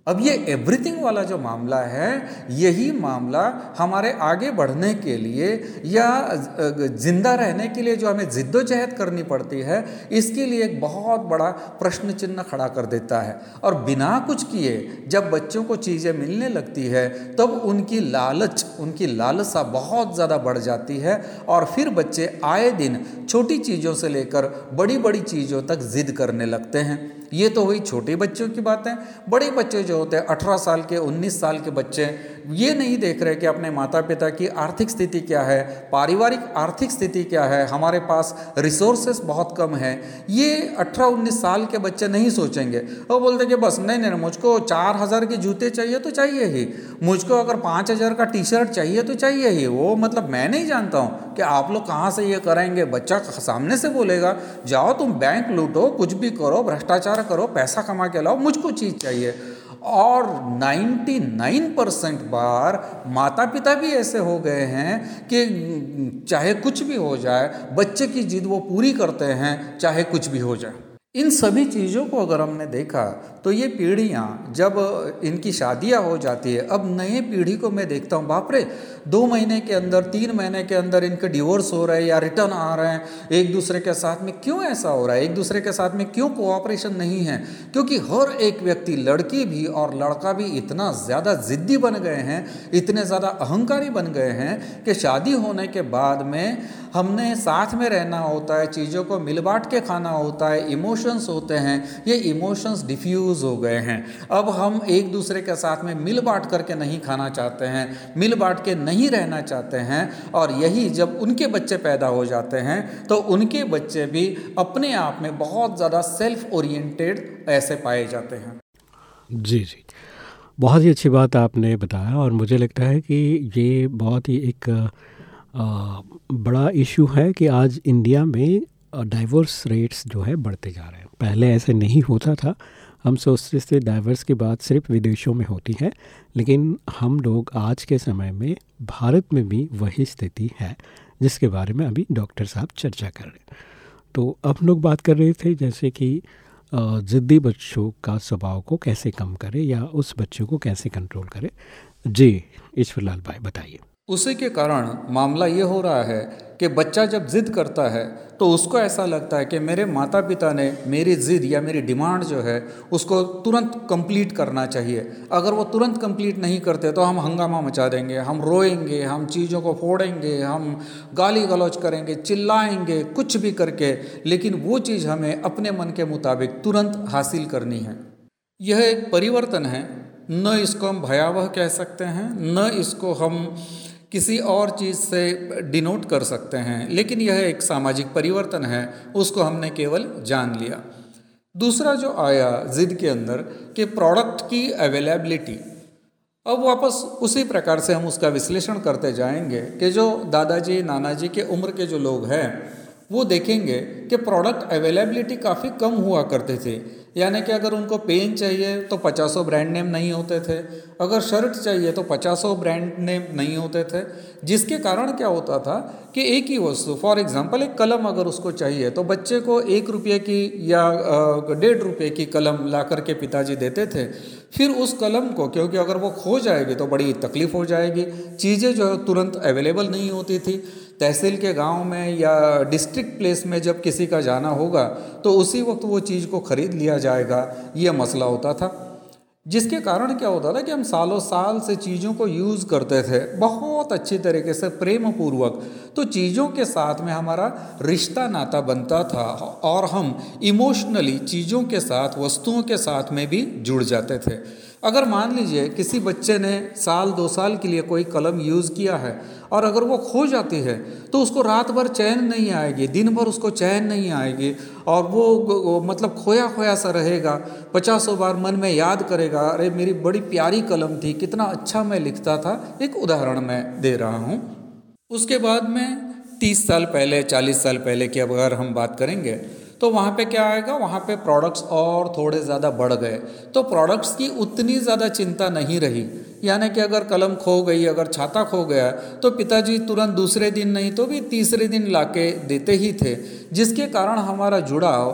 अब ये एवरीथिंग वाला जो मामला है, यही मामला हमारे आगे बढ़ने के लिए या ज़िंदा रहने के लिए जो हमें जिद्दोजहद करनी पड़ती है, इसके लिए एक बहुत बड़ा प्रश्न चिन्ह खड़ा कर देता है। और बिना कुछ किए जब बच्चों को चीज़ें मिलने लगती है, तब उनकी लालच, उनकी लालसा बहुत ज़्यादा बढ़ जाती है और फिर बच्चे आए दिन छोटी चीज़ों से लेकर बड़ी बड़ी चीज़ों तक जिद करने लगते हैं। ये तो हुई छोटे बच्चों की बात है। बड़े बच्चे जो होते हैं, अठारह साल के, उन्नीस साल के बच्चे, ये नहीं देख रहे कि अपने माता पिता की आर्थिक स्थिति क्या है, पारिवारिक आर्थिक स्थिति क्या है, हमारे पास रिसोर्सेस बहुत कम है। ये अठारह, उन्नीस साल के बच्चे नहीं सोचेंगे। वो बोलते कि बस, नहीं नहीं मुझको चार हज़ार के जूते चाहिए तो चाहिए ही। मुझको अगर पाँच हज़ार का टी शर्ट चाहिए तो चाहिए ही। वो मतलब मैं नहीं जानता हूँ कि आप लोग कहाँ से ये करेंगे। बच्चा सामने से बोलेगा, जाओ तुम बैंक लूटो, कुछ भी करो, भ्रष्टाचार करो, पैसा कमा के लाओ, मुझको चीज़ चाहिए। और 99 परसेंट बार माता पिता भी ऐसे हो गए हैं कि चाहे कुछ भी हो जाए, बच्चे की जिद वो पूरी करते हैं, चाहे कुछ भी हो जाए। इन सभी चीज़ों को अगर हमने देखा तो ये पीढ़ियाँ जब इनकी शादियाँ हो जाती है, अब नए पीढ़ी को मैं देखता हूँ, बाप रे, दो महीने के अंदर, तीन महीने के अंदर इनके डिवोर्स हो रहे हैं या रिटर्न आ रहे हैं, एक दूसरे के साथ में क्यों ऐसा हो रहा है, एक दूसरे के साथ में क्यों कोऑपरेशन नहीं है? क्योंकि हर एक व्यक्ति, लड़की भी और लड़का भी इतना ज़्यादा ज़िद्दी बन गए हैं, इतने ज़्यादा अहंकारी बन गए हैं कि शादी होने के बाद में हमने साथ में रहना होता है, चीज़ों को मिल बांट के खाना होता है इमोशंस होते हैं, ये इमोशंस डिफ्यूज़ हो गए हैं। अब हम एक दूसरे के साथ में मिल बांट करके नहीं खाना चाहते हैं मिल बांट के नहीं रहना चाहते हैं, और यही जब उनके बच्चे पैदा हो जाते हैं तो उनके बच्चे भी अपने आप में बहुत ज़्यादा सेल्फ ओरिएंटेड ऐसे पाए जाते हैं। जी जी। बहुत ही अच्छी बात आपने बताया, और मुझे लगता है कि ये बहुत ही एक बड़ा इशू है कि आज इंडिया में डाइवर्स रेट्स जो है बढ़ते जा रहे हैं। पहले ऐसे नहीं होता था। हम सोचते थे डाइवर्स की बात सिर्फ़ विदेशों में होती है, लेकिन हम लोग आज के समय में भारत में भी वही स्थिति है, जिसके बारे में अभी डॉक्टर साहब चर्चा कर रहे हैं। तो अब लोग बात कर रहे थे जैसे कि ज़िद्दी बच्चों का स्वभाव को कैसे कम करें या उस बच्चों को कैसे कंट्रोल करें। जी ईश्वरलाल भाई, बताइए। उसी के कारण मामला ये हो रहा है कि बच्चा जब ज़िद करता है तो उसको ऐसा लगता है कि मेरे माता पिता ने मेरी ज़िद या मेरी डिमांड जो है, उसको तुरंत कंप्लीट करना चाहिए। अगर वो तुरंत कंप्लीट नहीं करते तो हम हंगामा मचा देंगे, हम रोएँगे, हम चीज़ों को फोड़ेंगे, हम गाली गलौज करेंगे, चिल्लाएँगे, कुछ भी करके, लेकिन वो चीज़ हमें अपने मन के मुताबिक तुरंत हासिल करनी है। यह एक परिवर्तन है। न इसको हम भयावह कह सकते हैं, न इसको हम किसी और चीज़ से डिनोट कर सकते हैं, लेकिन यह एक सामाजिक परिवर्तन है, उसको हमने केवल जान लिया। दूसरा जो आया ज़िद के अंदर कि प्रोडक्ट की अवेलेबिलिटी अब वापस उसी प्रकार से हम उसका विश्लेषण करते जाएँगे कि जो दादाजी, नानाजी के उम्र के जो लोग हैं वो देखेंगे कि प्रोडक्ट अवेलेबिलिटी काफ़ी कम हुआ करते थे। यानी कि अगर उनको पेन चाहिए तो पचासों ब्रांड नेम नहीं होते थे। अगर शर्ट चाहिए तो पचासों ब्रांड नेम नहीं होते थे। जिसके कारण क्या होता था कि एक ही वस्तु फॉर एग्जांपल एक कलम अगर उसको चाहिए तो बच्चे को एक रुपये की या डेढ़ रुपये की कलम ला करके पिताजी देते थे। फिर उस कलम को, क्योंकि अगर वो खो जाएगी तो बड़ी तकलीफ़ हो जाएगी। चीज़ें जो है तुरंत अवेलेबल नहीं होती थी। तहसील के गाँव में या डिस्ट्रिक्ट प्लेस में जब किसी का जाना होगा तो उसी वक्त वो चीज़ को ख़रीद लिया जाएगा। ये मसला होता था। जिसके कारण क्या होता था कि हम सालों साल से चीज़ों को यूज़ करते थे, बहुत अच्छी तरीके से प्रेम पूर्वक तो चीज़ों के साथ में हमारा रिश्ता नाता बनता था और हम इमोशनली चीज़ों के साथ, वस्तुओं के साथ में भी जुड़ जाते थे। अगर मान लीजिए किसी बच्चे ने साल दो साल के लिए कोई कलम यूज़ किया है और अगर वो खो जाती है तो उसको रात भर चैन नहीं आएगी दिन भर उसको चैन नहीं आएगी और वो, वो मतलब खोया खोया सा रहेगा पचासों बार मन में याद करेगा अरे मेरी बड़ी प्यारी कलम थी कितना अच्छा मैं लिखता था। एक उदाहरण मैं दे रहा हूँ। उसके बाद में तीस साल पहले चालीस साल पहले की अब अगर हम बात करेंगे तो वहाँ पे क्या आएगा? वहाँ पे प्रोडक्ट्स और थोड़े ज़्यादा बढ़ गए। तो प्रोडक्ट्स की उतनी ज़्यादा चिंता नहीं रही। यानी कि अगर कलम खो गई, अगर छाता खो गया तो पिताजी तुरंत दूसरे दिन नहीं तो भी तीसरे दिन ला देते ही थे। जिसके कारण हमारा जुड़ाव,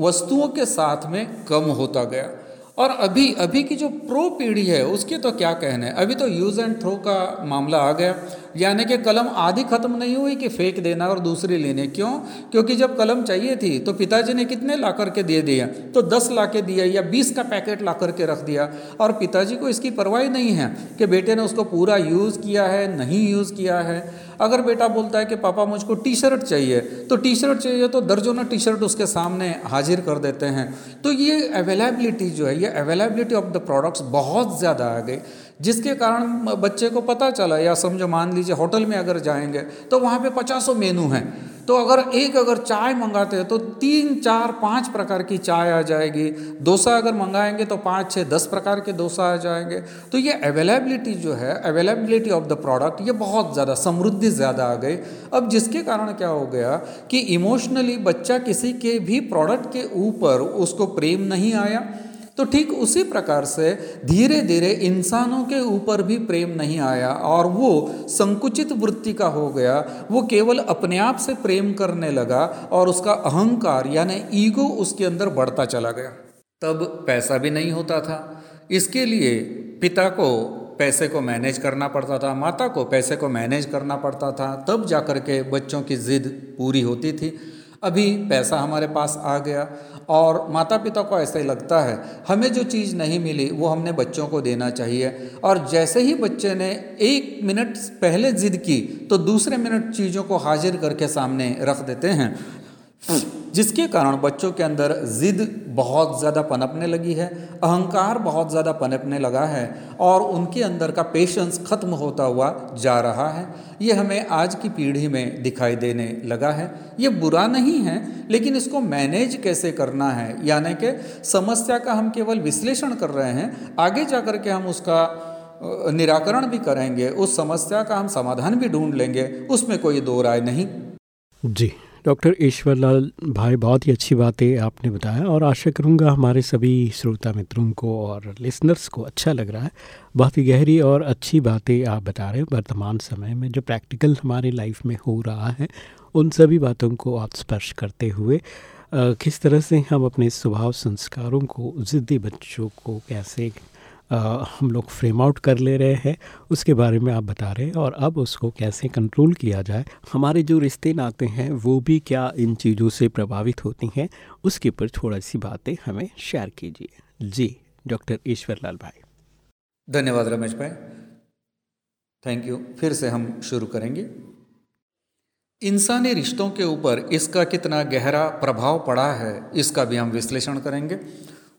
वस्तुओं के साथ में कम होता गया। और अभी अभी की जो प्रो पीढ़ी है, उसके तो क्या कहने अभी तो यूज़ एंड थ्रो का मामला आ गया। यानी कि कलम आधी ख़त्म नहीं हुई कि फेंक देना और दूसरी लेने। क्यों? क्योंकि जब कलम चाहिए थी तो पिताजी ने कितने ला करके दे दिया? तो दस ला के दिया या बीस का पैकेट ला करके रख दिया। और पिताजी को इसकी परवाही नहीं है कि बेटे ने उसको पूरा यूज़ किया है, नहीं यूज़ किया है। अगर बेटा बोलता है कि पापा मुझको टी शर्ट चाहिए तो टी शर्ट चाहिए तो दर्जनों टी शर्ट उसके सामने हाजिर कर देते हैं। तो ये अवेलेबिलिटी जो है, ये अवेलेबिलिटी ऑफ़ द प्रोडक्ट्स बहुत ज़्यादा आ गई। जिसके कारण बच्चे को पता चला, या समझो मान लीजिए होटल में अगर जाएँगे तो वहाँ पे पचासों मेनू हैं। तो अगर एक अगर चाय मंगाते हैं तो तीन, चार, पाँच प्रकार की चाय आ जाएगी। डोसा अगर मंगाएँगे तो पाँच छः दस प्रकार के डोसा आ जाएँगे। तो ये अवेलेबिलिटी जो है अवेलेबिलिटी ऑफ़ द प्रोडक्ट ये बहुत ज़्यादा, समृद्धि ज़्यादा आ गई। अब जिसके कारण क्या हो गया कि इमोशनली बच्चा किसी के भी प्रोडक्ट के ऊपर उसको प्रेम नहीं आया तो ठीक उसी प्रकार से धीरे धीरे इंसानों के ऊपर भी प्रेम नहीं आया और वो संकुचित वृत्ति का हो गया। वो केवल अपने आप से प्रेम करने लगा और उसका अहंकार यानी ईगो उसके अंदर बढ़ता चला गया। तब पैसा भी नहीं होता था। इसके लिए पिता को पैसे को मैनेज करना पड़ता था, माता को पैसे को मैनेज करना पड़ता था। तब जाकर के बच्चों की ज़िद पूरी होती थी। अभी पैसा हमारे पास आ गया और माता पिता को ऐसा ही लगता है, हमें जो चीज़ नहीं मिली, वो हमने बच्चों को देना चाहिए। और जैसे ही बच्चे ने एक मिनट पहले ज़िद की तो दूसरे मिनट चीज़ों को हाजिर करके सामने रख देते हैं। जिसके कारण बच्चों के अंदर ज़िद बहुत ज़्यादा पनपने लगी है, अहंकार बहुत ज़्यादा पनपने लगा है और उनके अंदर का पेशेंस ख़त्म होता हुआ जा रहा है। ये हमें आज की पीढ़ी में दिखाई देने लगा है। ये बुरा नहीं है, लेकिन इसको मैनेज कैसे करना है? यानी कि समस्या का हम केवल विश्लेषण कर रहे हैं, आगे जा कर के हम उसका निराकरण भी करेंगे, उस समस्या का हम समाधान भी ढूंढ लेंगे, उसमें कोई दो राय नहीं। जी। डॉक्टर ईश्वरलाल भाई, बहुत ही अच्छी बातें आपने बताया और आशा करूँगा हमारे सभी श्रोता मित्रों को और लिसनर्स को अच्छा लग रहा है। बहुत ही गहरी और अच्छी बातें आप बता रहे हैं। वर्तमान समय में जो प्रैक्टिकल हमारी लाइफ में हो रहा है, उन सभी बातों को आप स्पर्श करते हुए किस तरह से हम अपने स्वभाव संस्कारों को, ज़िद्दी बच्चों को कैसे हम लोग फ्रेम आउट कर ले रहे हैं, उसके बारे में आप बता रहे हैं और अब उसको कैसे कंट्रोल किया जाए, हमारे जो रिश्ते नाते हैं, वो भी क्या इन चीज़ों से प्रभावित होती हैं, उसके ऊपर थोड़ा सी बातें हमें शेयर कीजिए। जी डॉक्टर ईश्वर लाल भाई। धन्यवाद रमेश भाई। थैंक यू फिर से हम शुरू करेंगे। इंसानी रिश्तों के ऊपर इसका कितना गहरा प्रभाव पड़ा है, इसका भी हम विश्लेषण करेंगे।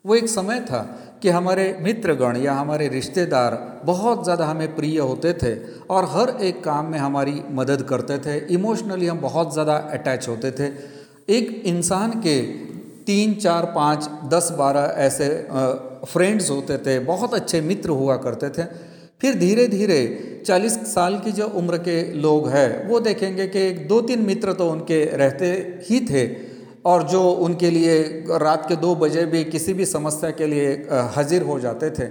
वो एक समय था कि हमारे मित्रगण या हमारे रिश्तेदार बहुत ज़्यादा हमें प्रिय होते थे और हर एक काम में हमारी मदद करते थे। इमोशनली हम बहुत ज़्यादा अटैच होते थे। एक इंसान के तीन, चार, पाँच, दस, बारह ऐसे फ्रेंड्स होते थे, बहुत अच्छे मित्र हुआ करते थे। फिर धीरे धीरे 40 साल की जो उम्र के लोग हैं, वो देखेंगे कि एक दो तीन मित्र तो उनके रहते ही थे। और जो उनके लिए रात के दो बजे भी किसी भी समस्या के लिए हाजिर हो जाते थे।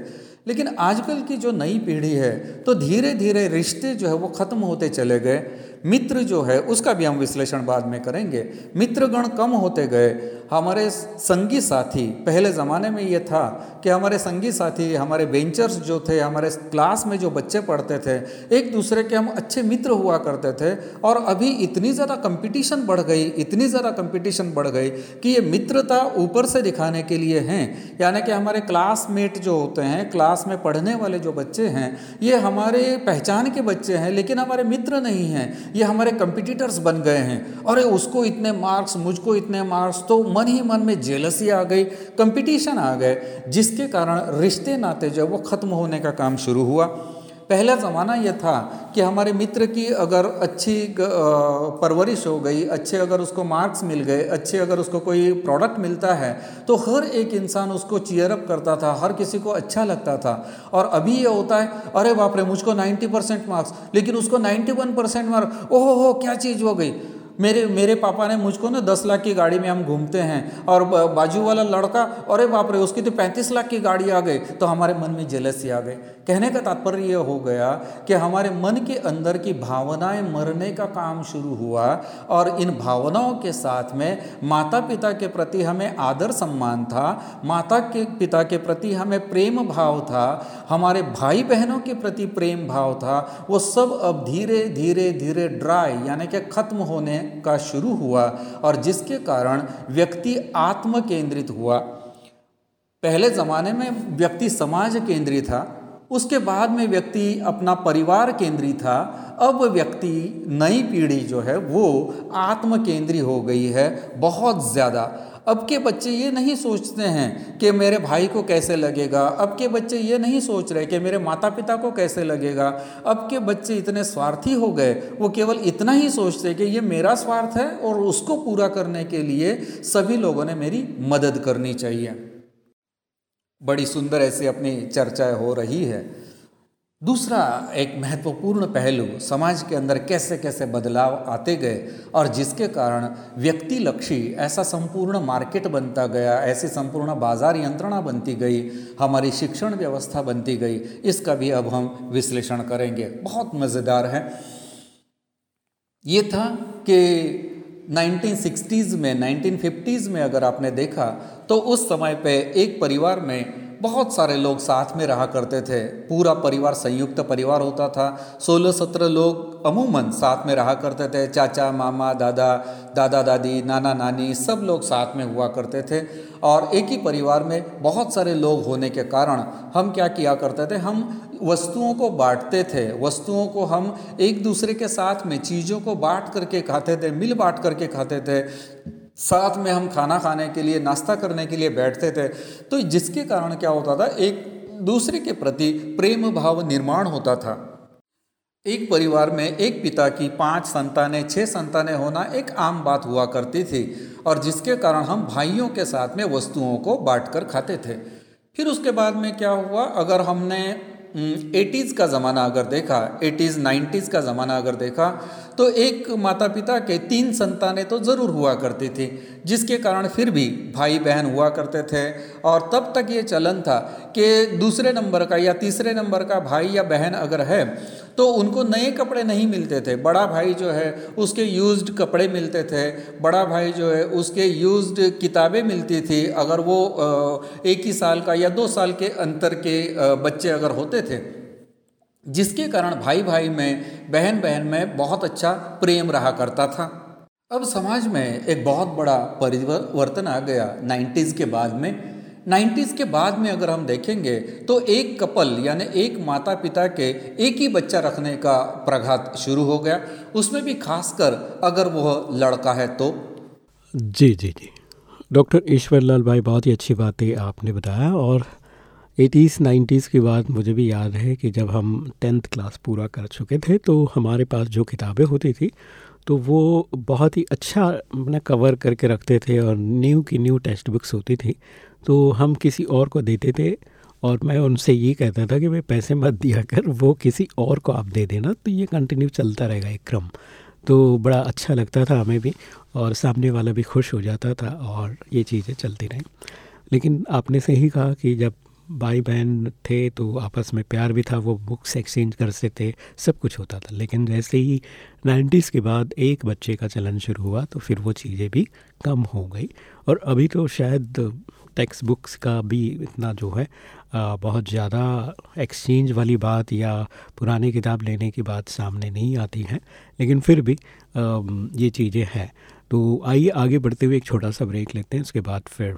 लेकिन आजकल की जो नई पीढ़ी है तो धीरे धीरे रिश्ते जो है वो ख़त्म होते चले गए। मित्र जो है, उसका भी हम विश्लेषण बाद में करेंगे। मित्रगण कम होते गए। हमारे संगी साथी, पहले ज़माने में ये था कि हमारे संगी साथी, हमारे बेंचर्स जो थे, हमारे क्लास में जो बच्चे पढ़ते थे, एक दूसरे के हम अच्छे मित्र हुआ करते थे और अभी इतनी ज़्यादा कंपटीशन बढ़ गई, इतनी ज़्यादा कंपटीशन बढ़ गई कि ये मित्रता ऊपर से दिखाने के लिए हैं। यानी कि हमारे क्लासमेट जो होते हैं क्लास में पढ़ने वाले जो बच्चे हैं, ये हमारे पहचान के बच्चे हैं, लेकिन हमारे मित्र नहीं हैं। ये हमारे कंपिटिटर्स बन गए हैं। अरे, उसको इतने मार्क्स मुझको इतने मार्क्स तो मन ही मन में जेलसी आ गई कंपटीशन आ गए, जिसके कारण रिश्ते नाते जो वो ख़त्म होने का काम शुरू हुआ। पहला ज़माना यह था कि हमारे मित्र की अगर अच्छी परवरिश हो गई, अच्छे अगर उसको मार्क्स मिल गए, अच्छे अगर उसको कोई प्रोडक्ट मिलता है तो हर एक इंसान उसको चीयरअप करता था, हर किसी को अच्छा लगता था। और अभी यह होता है, अरे बाप रे, मुझको 90 परसेंट मार्क्स लेकिन उसको 91 परसेंट मार्क्स ओहो हो, क्या चीज़ हो गई? मेरे मेरे पापा ने मुझको ना दस लाख की गाड़ी में हम घूमते हैं और बाजू वाला लड़का, अरे बाप रे, उसकी तो पैंतीस लाख की गाड़ी आ गई तो हमारे मन में जेलसी आ गई। कहने का तात्पर्य यह हो गया कि हमारे मन के अंदर की भावनाएँ मरने का काम शुरू हुआ और इन भावनाओं के साथ में माता पिता के प्रति हमें आदर सम्मान था, माता के पिता के प्रति हमें प्रेम भाव था, हमारे भाई बहनों के प्रति प्रेम भाव था, वो सब अब धीरे धीरे धीरे ड्राई यानी कि ख़त्म होने का शुरू हुआ और जिसके कारण व्यक्ति आत्म केंद्रित हुआ। पहले ज़माने में व्यक्ति समाज केंद्रित था, उसके बाद में व्यक्ति अपना परिवार केंद्रित था, अब व्यक्ति नई पीढ़ी जो है वो आत्म केंद्रीय हो गई है, बहुत ज़्यादा। अब के बच्चे ये नहीं सोचते हैं कि मेरे भाई को कैसे लगेगा। अब के बच्चे ये नहीं सोच रहे कि मेरे माता पिता को कैसे लगेगा। अब के बच्चे इतने स्वार्थी हो गए, वो केवल इतना ही सोचते कि ये मेरा स्वार्थ है और उसको पूरा करने के लिए सभी लोगों ने मेरी मदद करनी चाहिए। बड़ी सुंदर ऐसी अपनी चर्चाएँ हो रही है। दूसरा एक महत्वपूर्ण पहलू, समाज के अंदर कैसे कैसे बदलाव आते गए और जिसके कारण व्यक्ति लक्षी ऐसा संपूर्ण मार्केट बनता गया, ऐसी संपूर्ण बाज़ार यंत्रणा बनती गई, हमारी शिक्षण व्यवस्था बनती गई, इसका भी अब हम विश्लेषण करेंगे। बहुत मज़ेदार है। ये था कि 1960s में 1950s में अगर आपने देखा तो उस समय पे एक परिवार में बहुत सारे लोग साथ में रहा करते थे। पूरा परिवार, संयुक्त परिवार होता था। सोलह सत्रह लोग अमूमन साथ में रहा करते थे। चाचा, मामा, दादा दादा, दादी, नाना, नानी सब लोग साथ में हुआ करते थे। और एक ही परिवार में बहुत सारे लोग होने के कारण हम क्या किया करते थे? हम वस्तुओं को बांटते थे। वस्तुओं को हम एक दूसरे के साथ में चीज़ों को बांट करके खाते थे, मिल बांट करके खाते थे। साथ में हम खाना खाने के लिए, नाश्ता करने के लिए बैठते थे। तो जिसके कारण क्या होता था, एक दूसरे के प्रति प्रेम भाव निर्माण होता था। एक परिवार में एक पिता की पाँच संतानें, छह संतानें होना एक आम बात हुआ करती थी और जिसके कारण हम भाइयों के साथ में वस्तुओं को बांट कर खाते थे। फिर उसके बाद में क्या हुआ, अगर हमने एटीज़ का ज़माना अगर देखा, एटीज़ नाइन्टीज़ का ज़माना अगर देखा तो एक माता पिता के तीन संतानें तो ज़रूर हुआ करती थी, जिसके कारण फिर भी भाई बहन हुआ करते थे। और तब तक ये चलन था कि दूसरे नंबर का या तीसरे नंबर का भाई या बहन अगर है तो उनको नए कपड़े नहीं मिलते थे। बड़ा भाई जो है, उसके यूज्ड कपड़े मिलते थे। बड़ा भाई जो है, उसके यूज्ड किताबें मिलती थी। अगर वो एक ही साल का या दो साल के अंतर के बच्चे अगर होते थे जिसके कारण भाई भाई में बहन बहन में बहुत अच्छा प्रेम रहा करता था। अब समाज में एक बहुत बड़ा परिवर्तन आ गया नाइन्टीज़ के बाद में। नाइन्टीज़ के बाद में अगर हम देखेंगे तो एक कपल यानी एक माता पिता के एक ही बच्चा रखने का प्रघात शुरू हो गया। उसमें भी खासकर अगर वह लड़का है तो। जी जी जी। डॉक्टर ईश्वर लाल भाई, बहुत ही अच्छी बातें आपने बताया और एटीज़ नाइन्टीज़ की बात मुझे भी याद है कि जब हम टेंथ क्लास पूरा कर चुके थे तो हमारे पास जो किताबें होती थी तो वो बहुत ही अच्छा अपना कवर करके रखते थे और न्यू की न्यू टेक्स्ट बुक्स होती थी तो हम किसी और को देते थे और मैं उनसे ये कहता था कि भाई पैसे मत दिया कर, वो किसी और को आप दे देना तो ये कंटिन्यू चलता रहेगा एक क्रम। तो बड़ा अच्छा लगता था हमें भी और सामने वाला भी खुश हो जाता था और ये चीज़ें चलती रहीं। लेकिन आपने सही कहा कि जब भाई बहन थे तो आपस में प्यार भी था वो बुक्स एक्सचेंज करते थे सब कुछ होता था। लेकिन जैसे ही नाइन्टीज़ के बाद एक बच्चे का चलन शुरू हुआ तो फिर वो चीज़ें भी कम हो गई। और अभी तो शायद टेक्स्ट बुक्स का भी इतना जो है आ, बहुत ज़्यादा एक्सचेंज वाली बात या पुरानी किताब लेने की बात सामने नहीं आती है। लेकिन फिर भी आ, ये चीज़ें हैं। तो आइए आगे बढ़ते हुए एक छोटा सा ब्रेक लेते हैं उसके बाद फिर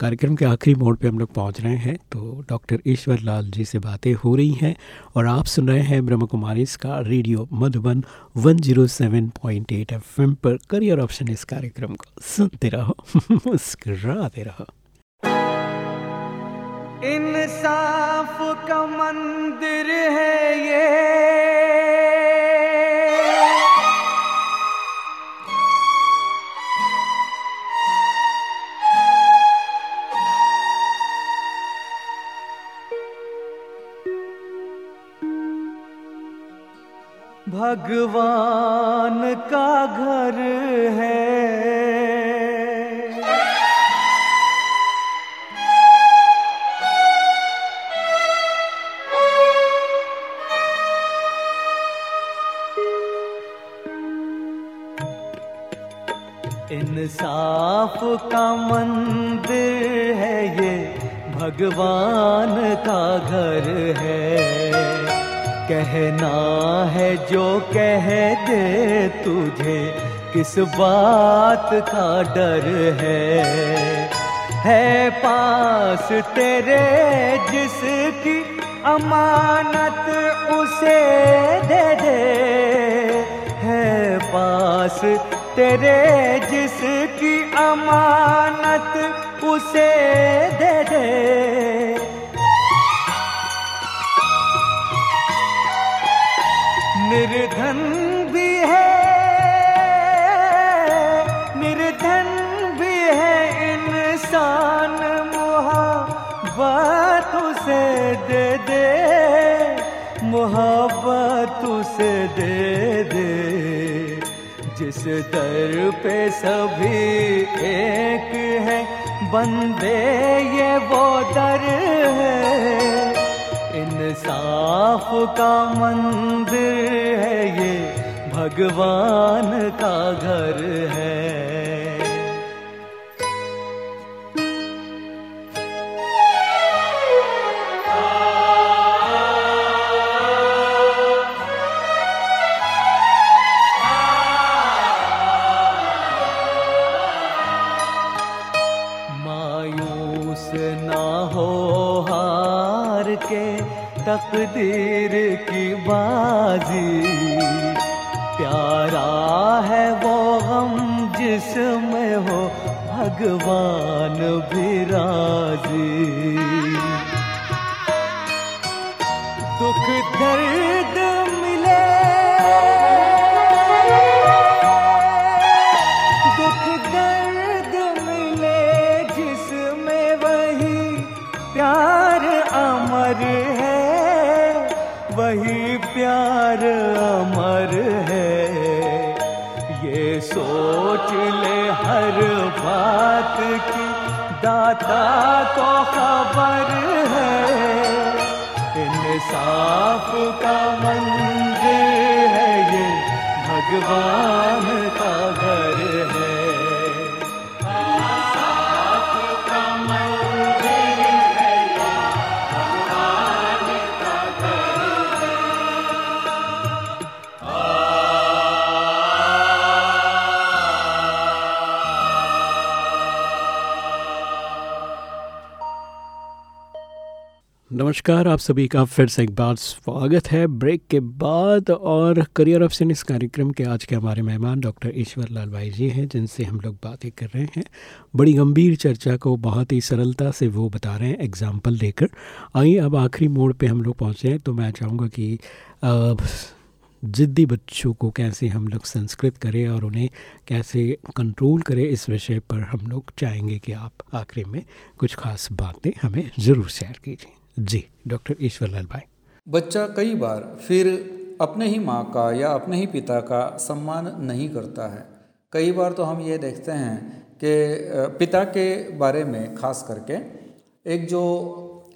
कार्यक्रम के आखिरी मोड़ पे हम लोग पहुँच रहे हैं तो डॉक्टर ईश्वर लाल जी से बातें हो रही हैं और आप सुन रहे हैं ब्रह्म कुमारी इसका रेडियो मधुबन 107.8 एफएम पर करियर ऑप्शन इस कार्यक्रम को सुनते रहो, मुस्कराते रहो। इंसाफ का मंदिर है ये। भगवान का घर है। इंसाफ का मंदिर है ये भगवान का घर है। कहना है जो कह दे तुझे, किस बात का डर है? है पास तेरे जिसकी अमानत उसे दे दे। है पास तेरे जिसकी अमानत उसे दे दे। निर्धन भी है निर्धन भी है, इंसान मोहब्बत उसे दे दे, मोहब्बत उसे दे दे। जिस दर पे सभी एक है, बंदे ये वो दर है। इंसाफ का मंदिर भगवान का घर है। नमस्कार, आप सभी का फिर से एक बार स्वागत है ब्रेक के बाद और करियर ऑप्शन इस कार्यक्रम के आज के हमारे मेहमान डॉक्टर ईश्वर लाल भाई जी हैं, जिनसे हम लोग बातें कर रहे हैं। बड़ी गंभीर चर्चा को बहुत ही सरलता से वो बता रहे हैं एग्ज़ाम्पल देकर। आइए, अब आखिरी मोड़ पे हम लोग पहुँचे हैं तो मैं चाहूँगा कि ज़िद्दी बच्चों को कैसे हम लोग संस्कृत करें और उन्हें कैसे कंट्रोल करें, इस विषय पर हम लोग चाहेंगे कि आप आखिरी में कुछ खास बातें हमें ज़रूर शेयर कीजिए। जी, डॉक्टर ईश्वर लाल भाई। बच्चा कई बार फिर अपने ही माँ का या अपने ही पिता का सम्मान नहीं करता है। कई बार तो हम ये देखते हैं कि पिता के बारे में खास करके एक जो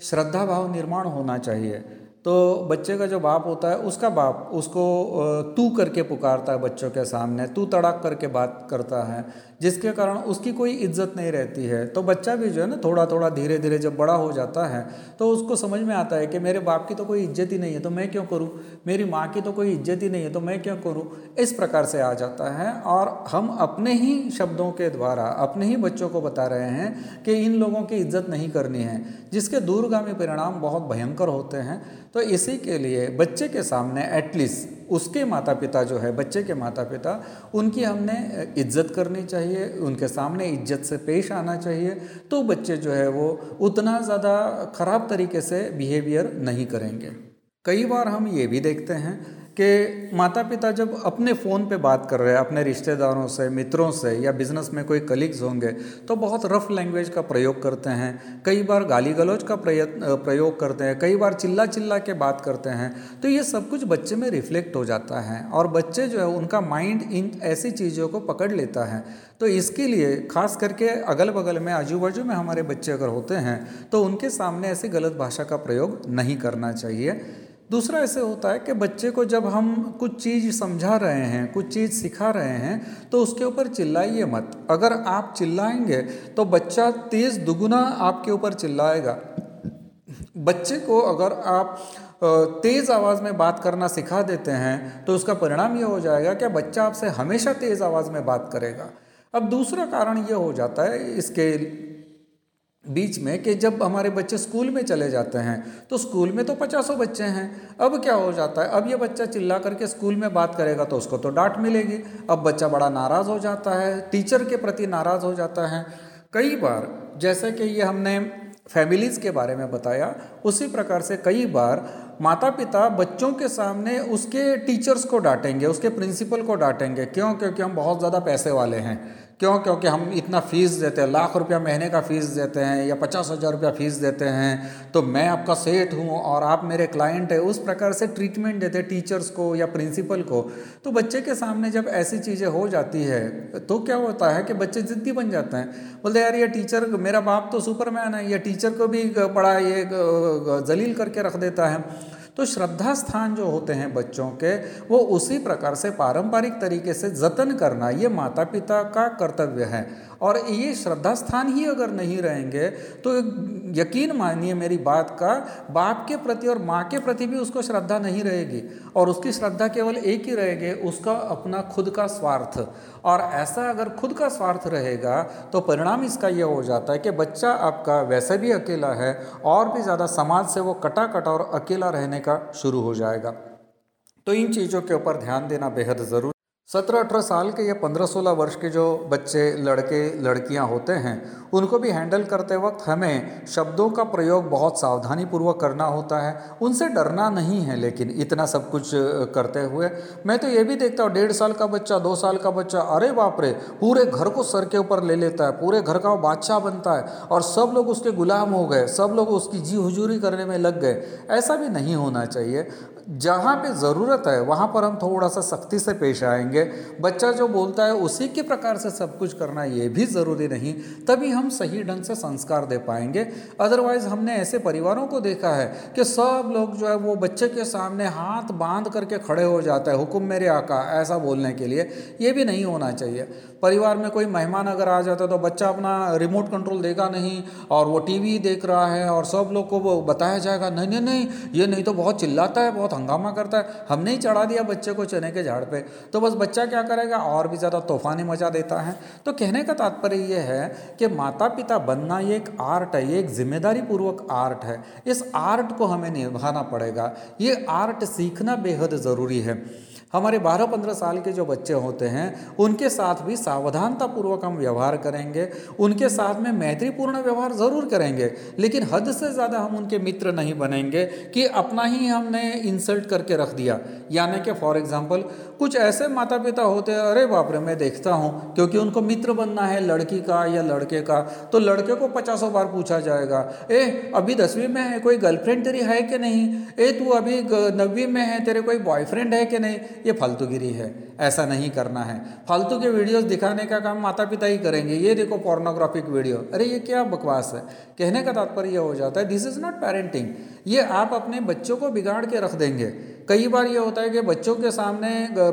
श्रद्धा भाव निर्माण होना चाहिए तो बच्चे का जो बाप होता है, उसका बाप उसको तू करके पुकारता है बच्चों के सामने, तू तड़ाक करके बात करता है जिसके कारण उसकी कोई इज़्ज़त नहीं रहती है। तो बच्चा भी जो है ना थोड़ा थोड़ा धीरे धीरे जब बड़ा हो जाता है तो उसको समझ में आता है कि मेरे बाप की तो कोई इज़्ज़त ही नहीं है तो मैं क्यों करूँ? मेरी माँ की तो कोई इज़्ज़त ही नहीं है तो मैं क्यों करूँ? इस प्रकार से आ जाता है और हम अपने ही शब्दों के द्वारा, अपने ही बच्चों को बता रहे हैं कि इन लोगों की इज़्ज़त नहीं करनी है, जिसके दूरगामी परिणाम बहुत भयंकर होते हैं। तो इसी के लिए बच्चे के सामने एटलीस्ट उसके माता पिता जो है, बच्चे के माता पिता उनकी हमने इज़्ज़त करनी चाहिए। उनके सामने इज़्ज़त से पेश आना चाहिए तो बच्चे जो है वो उतना ज़्यादा ख़राब तरीके से बिहेवियर नहीं करेंगे। कई बार हम ये भी देखते हैं कि माता पिता जब अपने फ़ोन पे बात कर रहे हैं, अपने रिश्तेदारों से, मित्रों से या बिज़नेस में कोई कलीग्स होंगे तो बहुत रफ लैंग्वेज का प्रयोग करते हैं, कई बार गाली गलौज का प्रयत्न प्रयोग करते हैं, कई बार चिल्ला चिल्ला के बात करते हैं तो ये सब कुछ बच्चे में रिफ्लेक्ट हो जाता है और बच्चे जो है उनका माइंड इन ऐसी चीज़ों को पकड़ लेता है। तो इसके लिए खास करके अगल बगल में आजू बाजू में हमारे बच्चे अगर होते हैं तो उनके सामने ऐसी गलत भाषा का प्रयोग नहीं करना चाहिए। दूसरा ऐसे होता है कि बच्चे को जब हम कुछ चीज़ समझा रहे हैं, कुछ चीज़ सिखा रहे हैं तो उसके ऊपर चिल्लाइए मत। अगर आप चिल्लाएँगे तो बच्चा तेज़ दुगुना आपके ऊपर चिल्लाएगा। बच्चे को अगर आप तेज़ आवाज़ में बात करना सिखा देते हैं तो उसका परिणाम ये हो जाएगा कि बच्चा आपसे हमेशा तेज़ आवाज़ में बात करेगा। अब दूसरा कारण ये हो जाता है, इसके बीच में कि जब हमारे बच्चे स्कूल में चले जाते हैं तो स्कूल में तो पचासों बच्चे हैं। अब क्या हो जाता है? अब ये बच्चा चिल्ला करके स्कूल में बात करेगा तो उसको तो डांट मिलेगी। अब बच्चा बड़ा नाराज़ हो जाता है, टीचर के प्रति नाराज़ हो जाता है। कई बार, जैसे कि ये हमने फैमिलीज़ के बारे में बताया, उसी प्रकार से कई बार माता पिता बच्चों के सामने उसके टीचर्स को डांटेंगे, उसके प्रिंसिपल को डांटेंगे। क्यों? क्योंकि हम बहुत ज़्यादा पैसे वाले हैं। क्यों? क्योंकि हम इतना फ़ीस देते हैं। लाख रुपया महीने का फ़ीस देते हैं या पचास हज़ार रुपया फ़ीस देते हैं। तो मैं आपका सेठ हूँ और आप मेरे क्लाइंट हैं। उस प्रकार से ट्रीटमेंट देते हैं टीचर्स को या प्रिंसिपल को। तो बच्चे के सामने जब ऐसी चीज़ें हो जाती है तो क्या होता है कि बच्चे ज़िद्दी बन जाते हैं। बोलते यार, ये टीचर मेरा बाप तो सुपरमैन है। या टीचर को भी बड़ा ये जलील करके रख देता है। तो श्रद्धा स्थान जो होते हैं बच्चों के, वो उसी प्रकार से पारंपरिक तरीके से जतन करना ये माता पिता का कर्तव्य है। और ये श्रद्धा स्थान ही अगर नहीं रहेंगे तो यकीन मानिए मेरी बात का, बाप के प्रति और माँ के प्रति भी उसको श्रद्धा नहीं रहेगी। और उसकी श्रद्धा केवल एक ही रहेगी, उसका अपना खुद का स्वार्थ। और ऐसा अगर खुद का स्वार्थ रहेगा तो परिणाम इसका यह हो जाता है कि बच्चा आपका वैसे भी अकेला है, और भी ज़्यादा समाज से वो कटा कटा और अकेला रहने का शुरू हो जाएगा। तो इन चीज़ों के ऊपर ध्यान देना बेहद ज़रूरी सत्रह अठारह साल के या पंद्रह सोलह वर्ष के जो बच्चे, लड़के, लड़कियाँ होते हैं, उनको भी हैंडल करते वक्त हमें शब्दों का प्रयोग बहुत सावधानी पूर्वक करना होता है। उनसे डरना नहीं है, लेकिन इतना सब कुछ करते हुए। मैं तो ये भी देखता हूँ, डेढ़ साल का बच्चा, दो साल का बच्चा, अरे बाप रे! पूरे घर को सर के ऊपर ले लेता है, पूरे घर का बादशाह बनता है और सब लोग उसके गुलाम हो गए, सब लोग उसकी जी हजूरी करने में लग गए। ऐसा भी नहीं होना चाहिए। जहाँ पे ज़रूरत है, वहाँ पर हम थोड़ा सा सख्ती से पेश आएँगे। बच्चा जो बोलता है, उसी के प्रकार से सब कुछ करना ये भी ज़रूरी नहीं, तभी हम सही ढंग से संस्कार दे पाएँगे। अदरवाइज़ हमने ऐसे परिवारों को देखा है कि सब लोग जो है, वो बच्चे के सामने हाथ बाँध करके खड़े हो जाता है, हुक्म मेरे आका, ऐसा बोलने के लिए। ये भी नहीं होना चाहिए। परिवार में कोई मेहमान अगर आ जाता है तो बच्चा अपना रिमोट कंट्रोल देगा नहीं और वो टीवी देख रहा है और सब लोग को वो बताया जाएगा, नहीं नहीं नहीं, ये नहीं तो बहुत चिल्लाता है, बहुत हंगामा करता है, हमने ही चढ़ा दिया बच्चे को चने के झाड़ पे। तो बस बच्चा क्या करेगा, और भी ज़्यादा तूफानी मचा देता है। तो कहने का तात्पर्य ये है कि माता पिता बनना ये एक आर्ट है, ये एक ज़िम्मेदारी पूर्वक आर्ट है। इस आर्ट को हमें निभाना पड़ेगा। ये आर्ट सीखना बेहद ज़रूरी है। हमारे 12-15 साल के जो बच्चे होते हैं, उनके साथ भी सावधानतापूर्वक हम व्यवहार करेंगे। उनके साथ में मैत्रीपूर्ण व्यवहार ज़रूर करेंगे, लेकिन हद से ज़्यादा हम उनके मित्र नहीं बनेंगे कि अपना ही हमने इंसल्ट करके रख दिया। यानी कि फॉर एग्ज़ाम्पल कुछ ऐसे माता पिता होते हैं, अरे बाप रे, मैं देखता हूँ, क्योंकि उनको मित्र बनना है, लड़की का या लड़के का तो लड़के को पचासों बार पूछा जाएगा, ए, अभी दसवीं में है, कोई गर्लफ्रेंड तेरी है कि नहीं? ए, तू अभी नवीं में है, तेरे कोई बॉयफ्रेंड है कि नहीं? ये फालतूगिरी है, ऐसा नहीं करना है। फालतू के वीडियोस दिखाने का काम माता पिता ही करेंगे। ये देखो पोर्नोग्राफिक वीडियो अरे, ये क्या बकवास है? कहने का तात्पर्य हो जाता है दिस इज़ नॉट पेरेंटिंग ये आप अपने बच्चों को बिगाड़ के रख देंगे। कई बार ये होता है कि बच्चों के सामने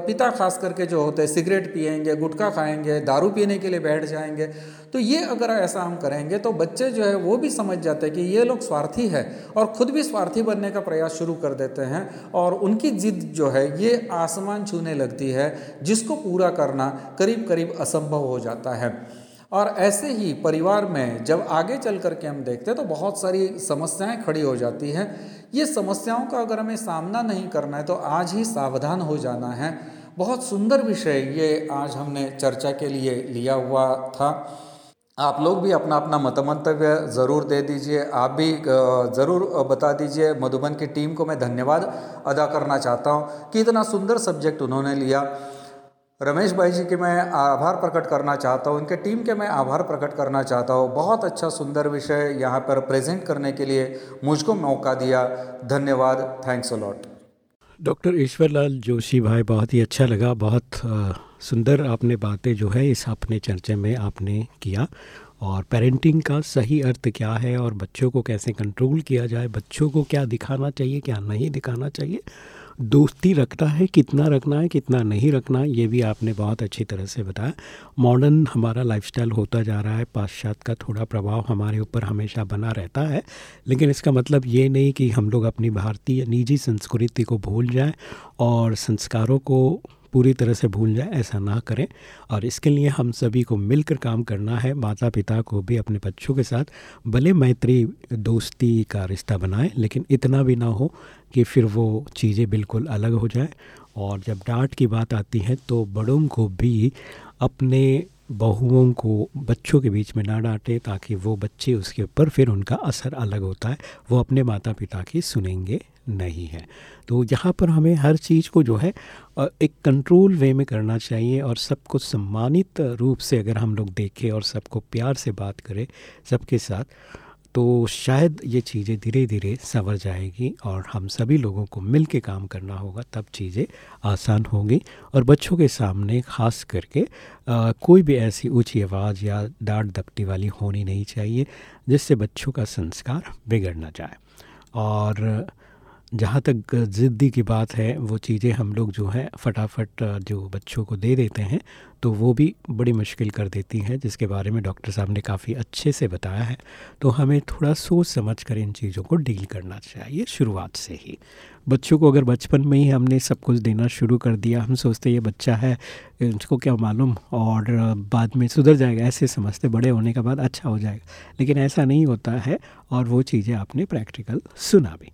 पिता खास करके जो होते हैं, सिगरेट पियेंगे, गुटखा खाएँगे, दारू पीने के लिए बैठ जाएँगे तो ये अगर ऐसा हम करेंगे तो बच्चे जो है वो भी समझ जाते हैं कि ये लोग स्वार्थी है और ख़ुद भी स्वार्थी बनने का प्रयास शुरू कर देते हैं और उनकी जिद जो है, ये आसमान छूने लगती है, जिसको पूरा करना करीब करीब असंभव हो जाता है। और ऐसे ही परिवार में जब आगे चल करके हम देखते हैं तो बहुत सारी समस्याएँ खड़ी हो जाती हैं। ये समस्याओं का अगर हमें सामना नहीं करना है तो आज ही सावधान हो जाना है। बहुत सुंदर विषय ये आज हमने चर्चा के लिए लिया हुआ था। आप लोग भी अपना अपना मत मंतव्य ज़रूर दे दीजिए। आप भी ज़रूर बता दीजिए। मधुबन की टीम को मैं धन्यवाद अदा करना चाहता हूँ। कि इतना सुंदर सब्जेक्ट उन्होंने लिया। रमेश भाई जी के मैं आभार प्रकट करना चाहता हूँ उनके टीम के मैं आभार प्रकट करना चाहता हूँ। बहुत अच्छा सुंदर विषय यहाँ पर प्रेजेंट करने के लिए मुझको मौका दिया। धन्यवाद। Thanks a lot doctor Ishwarlal Joshi bhai, बहुत ही अच्छा लगा। बहुत सुंदर आपने बातें जो है, इस अपने चर्चे में आपने किया। और पेरेंटिंग का सही अर्थ क्या है और बच्चों को कैसे कंट्रोल किया जाए, बच्चों को क्या दिखाना चाहिए, क्या नहीं दिखाना चाहिए दोस्ती रखना है, कितना रखना है, कितना नहीं रखना है, ये भी आपने बहुत अच्छी तरह से बताया। मॉडर्न हमारा लाइफस्टाइल होता जा रहा है, पाश्चात्य का थोड़ा प्रभाव हमारे ऊपर हमेशा बना रहता है। लेकिन इसका मतलब ये नहीं कि हम लोग अपनी भारतीय, निजी संस्कृति को भूल जाएँ और संस्कारों को पूरी तरह से भूल जाए, ऐसा ना करें। और इसके लिए हम सभी को मिलकर काम करना है माता पिता को भी, अपने बच्चों के साथ, भले मैत्री दोस्ती का रिश्ता बनाएँ, लेकिन इतना भी ना हो कि फिर वो चीज़ें बिल्कुल अलग हो जाए। और जब डांट की बात आती है तो बड़ों को भी अपने बहुओं को, बच्चों के बीच में ना डांटे, ताकि वो बच्चे उसके ऊपर फिर उनका असर अलग होता है। वो अपने माता पिता की सुनेंगे नहीं है। तो यहाँ पर हमें हर चीज़ को जो है एक कंट्रोल वे में करना चाहिए और सबको सम्मानित रूप से अगर हम लोग देखें और सबको प्यार से बात करें सबके साथ तो शायद ये चीज़ें धीरे धीरे संवर जाएगी और हम सभी लोगों को मिल के काम करना होगा तब चीज़ें आसान होंगी। और बच्चों के सामने ख़ास करके आ, कोई भी ऐसी ऊँची आवाज़ या डांट दपटी वाली होनी नहीं चाहिए जिससे बच्चों का संस्कार बिगड़ ना जाए। और जहाँ तक ज़िद्दी की बात है, वो चीज़ें हम लोग जो है, फटाफट जो बच्चों को दे देते हैं तो वो भी बड़ी मुश्किल कर देती हैं, जिसके बारे में डॉक्टर साहब ने काफ़ी अच्छे से बताया है। तो हमें थोड़ा सोच समझ कर इन चीज़ों को डील करना चाहिए शुरुआत से ही। बच्चों को अगर बचपन में ही हमने सब कुछ देना शुरू कर दिया, हम सोचते ये बच्चा है, इसको क्या मालूम? और बाद में सुधर जाएगा, ऐसे समझते, बड़े होने के बाद अच्छा हो जाएगा। लेकिन ऐसा नहीं होता है, और वो चीज़ें आपने प्रैक्टिकल सुना भी।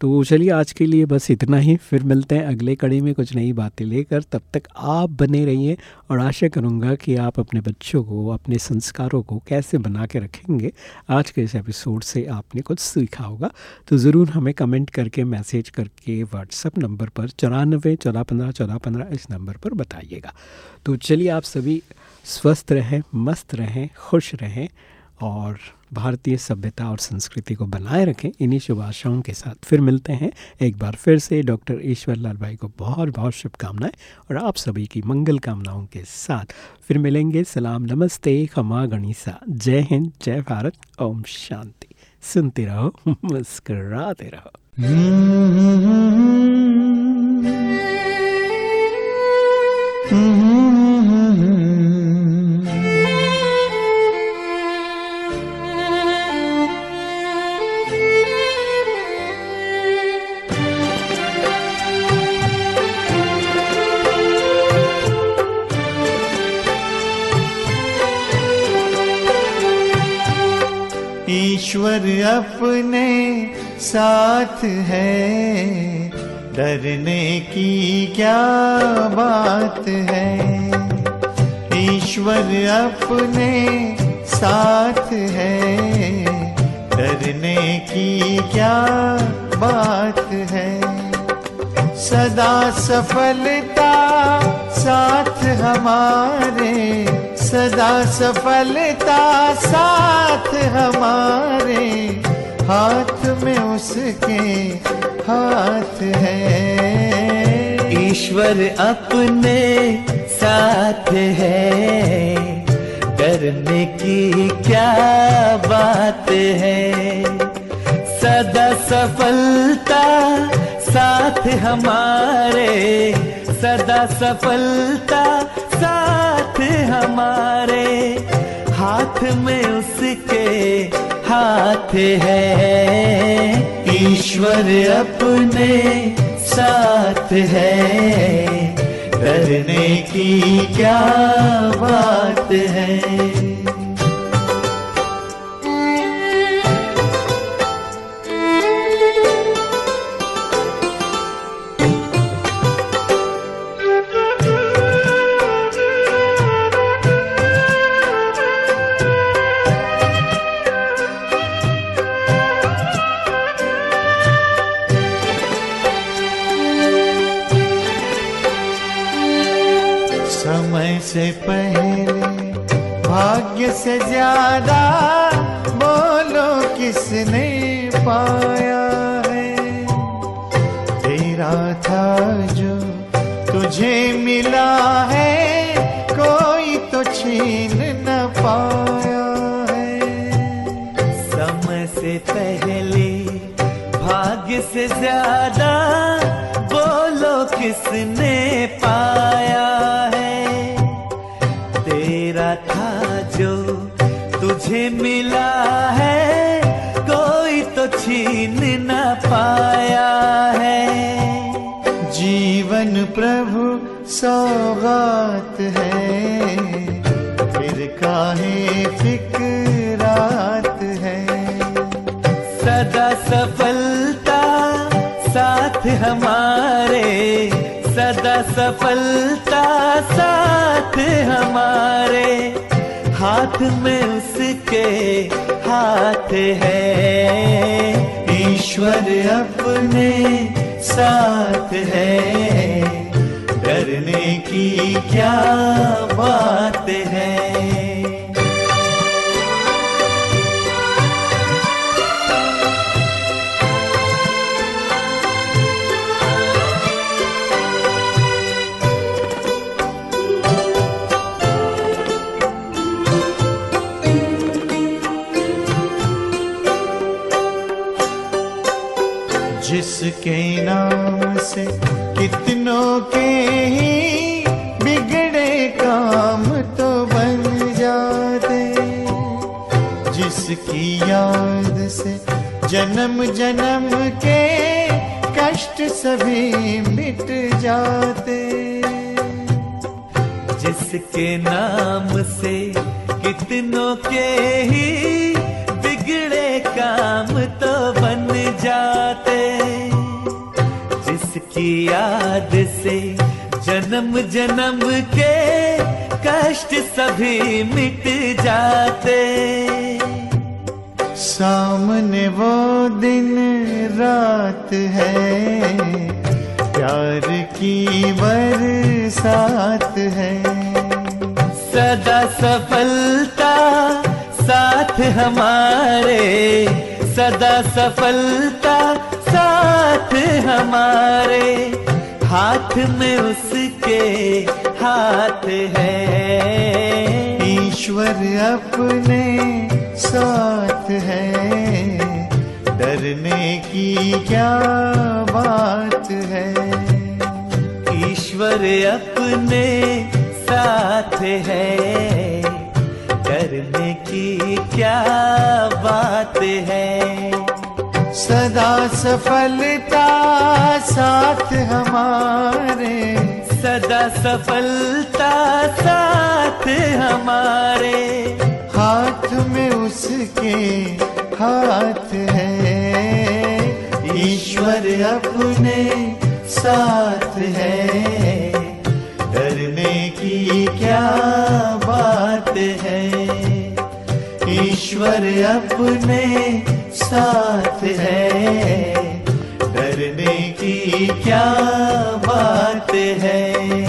तो चलिए आज के लिए बस इतना ही। फिर मिलते हैं अगले कड़ी में कुछ नई बातें लेकर। तब तक आप बने रहिए और आशा करूँगा कि आप अपने बच्चों को, अपने संस्कारों को कैसे बना के रखेंगे। आज के इस एपिसोड से आपने कुछ सीखा होगा। तो ज़रूर हमें कमेंट करके मैसेज करके व्हाट्सअप नंबर पर चौरानबे चौदह पंद्रह चौदह पंद्रह इस नंबर पर बताइएगा। तो चलिए आप सभी स्वस्थ रहें, मस्त रहें, खुश रहें। और भारतीय सभ्यता और संस्कृति को बनाए रखें इन्हीं शुभ आशाओं के साथ। फिर मिलते हैं एक बार फिर से। डॉक्टर ईश्वर लाल भाई को बहुत बहुत शुभकामनाएँ और आप सभी की मंगल कामनाओं के साथ फिर मिलेंगे। सलाम, नमस्ते, खमा गणिसा। जय हिंद, जय भारत, ओम शांति। सुनते रहो, मुस्कराते रहो। ईश्वर अपने साथ है। डरने की क्या बात है? ईश्वर अपने साथ है। डरने की क्या बात है? सदा सफलता साथ हमारे सदा सफलता साथ हमारे हाथ में उसके हाथ है। ईश्वर अपने साथ है। करने की क्या बात है? सदा सफलता साथ हमारे। सदा सफलता साथ हमारे हाथ में उसके हाथ है। ईश्वर अपने साथ है। डरने की क्या बात है? भाग्य से ज़्यादा बोलो किसने पाया है? तेरा था जो तुझे मिला है, कोई तो छीन न पाया है। समय से पहले, भाग्य से ज़्यादा बोलो किसने पाया तुझे मिला है, कोई तो छीन न पाया है। जीवन प्रभु सौगात है। फिर काहे फिक्रात है। सदा सफलता, साथ हमारे। सदा सफलता, साथ हमारे। हाथ में उसके हाथ है। ईश्वर अपने साथ है। डरने की क्या बात है? से कितनों के ही बिगड़े काम तो बन जाते जिसकी याद से जन्म जन्म के कष्ट सभी मिट जाते जिसके नाम से कितनों के ही बिगड़े काम तो बन जाते जिसकी याद से जन्म जन्म के कष्ट सभी मिट जाते। सामने वो दिन रात है। प्यार की बरसात है। सदा सफलता साथ हमारे। सदा सफलता साथ हमारे हाथ में उसके हाथ है। ईश्वर अपने साथ है। डरने की क्या बात है? ईश्वर अपने साथ है। डरने की क्या बात है? सदा सफलता साथ हमारे। सदा सफलता साथ हमारे। हाथ में उसके हाथ है। ईश्वर अपने साथ है। डरने की क्या बात है? ईश्वर अपने साथ है। डरने की क्या बात है?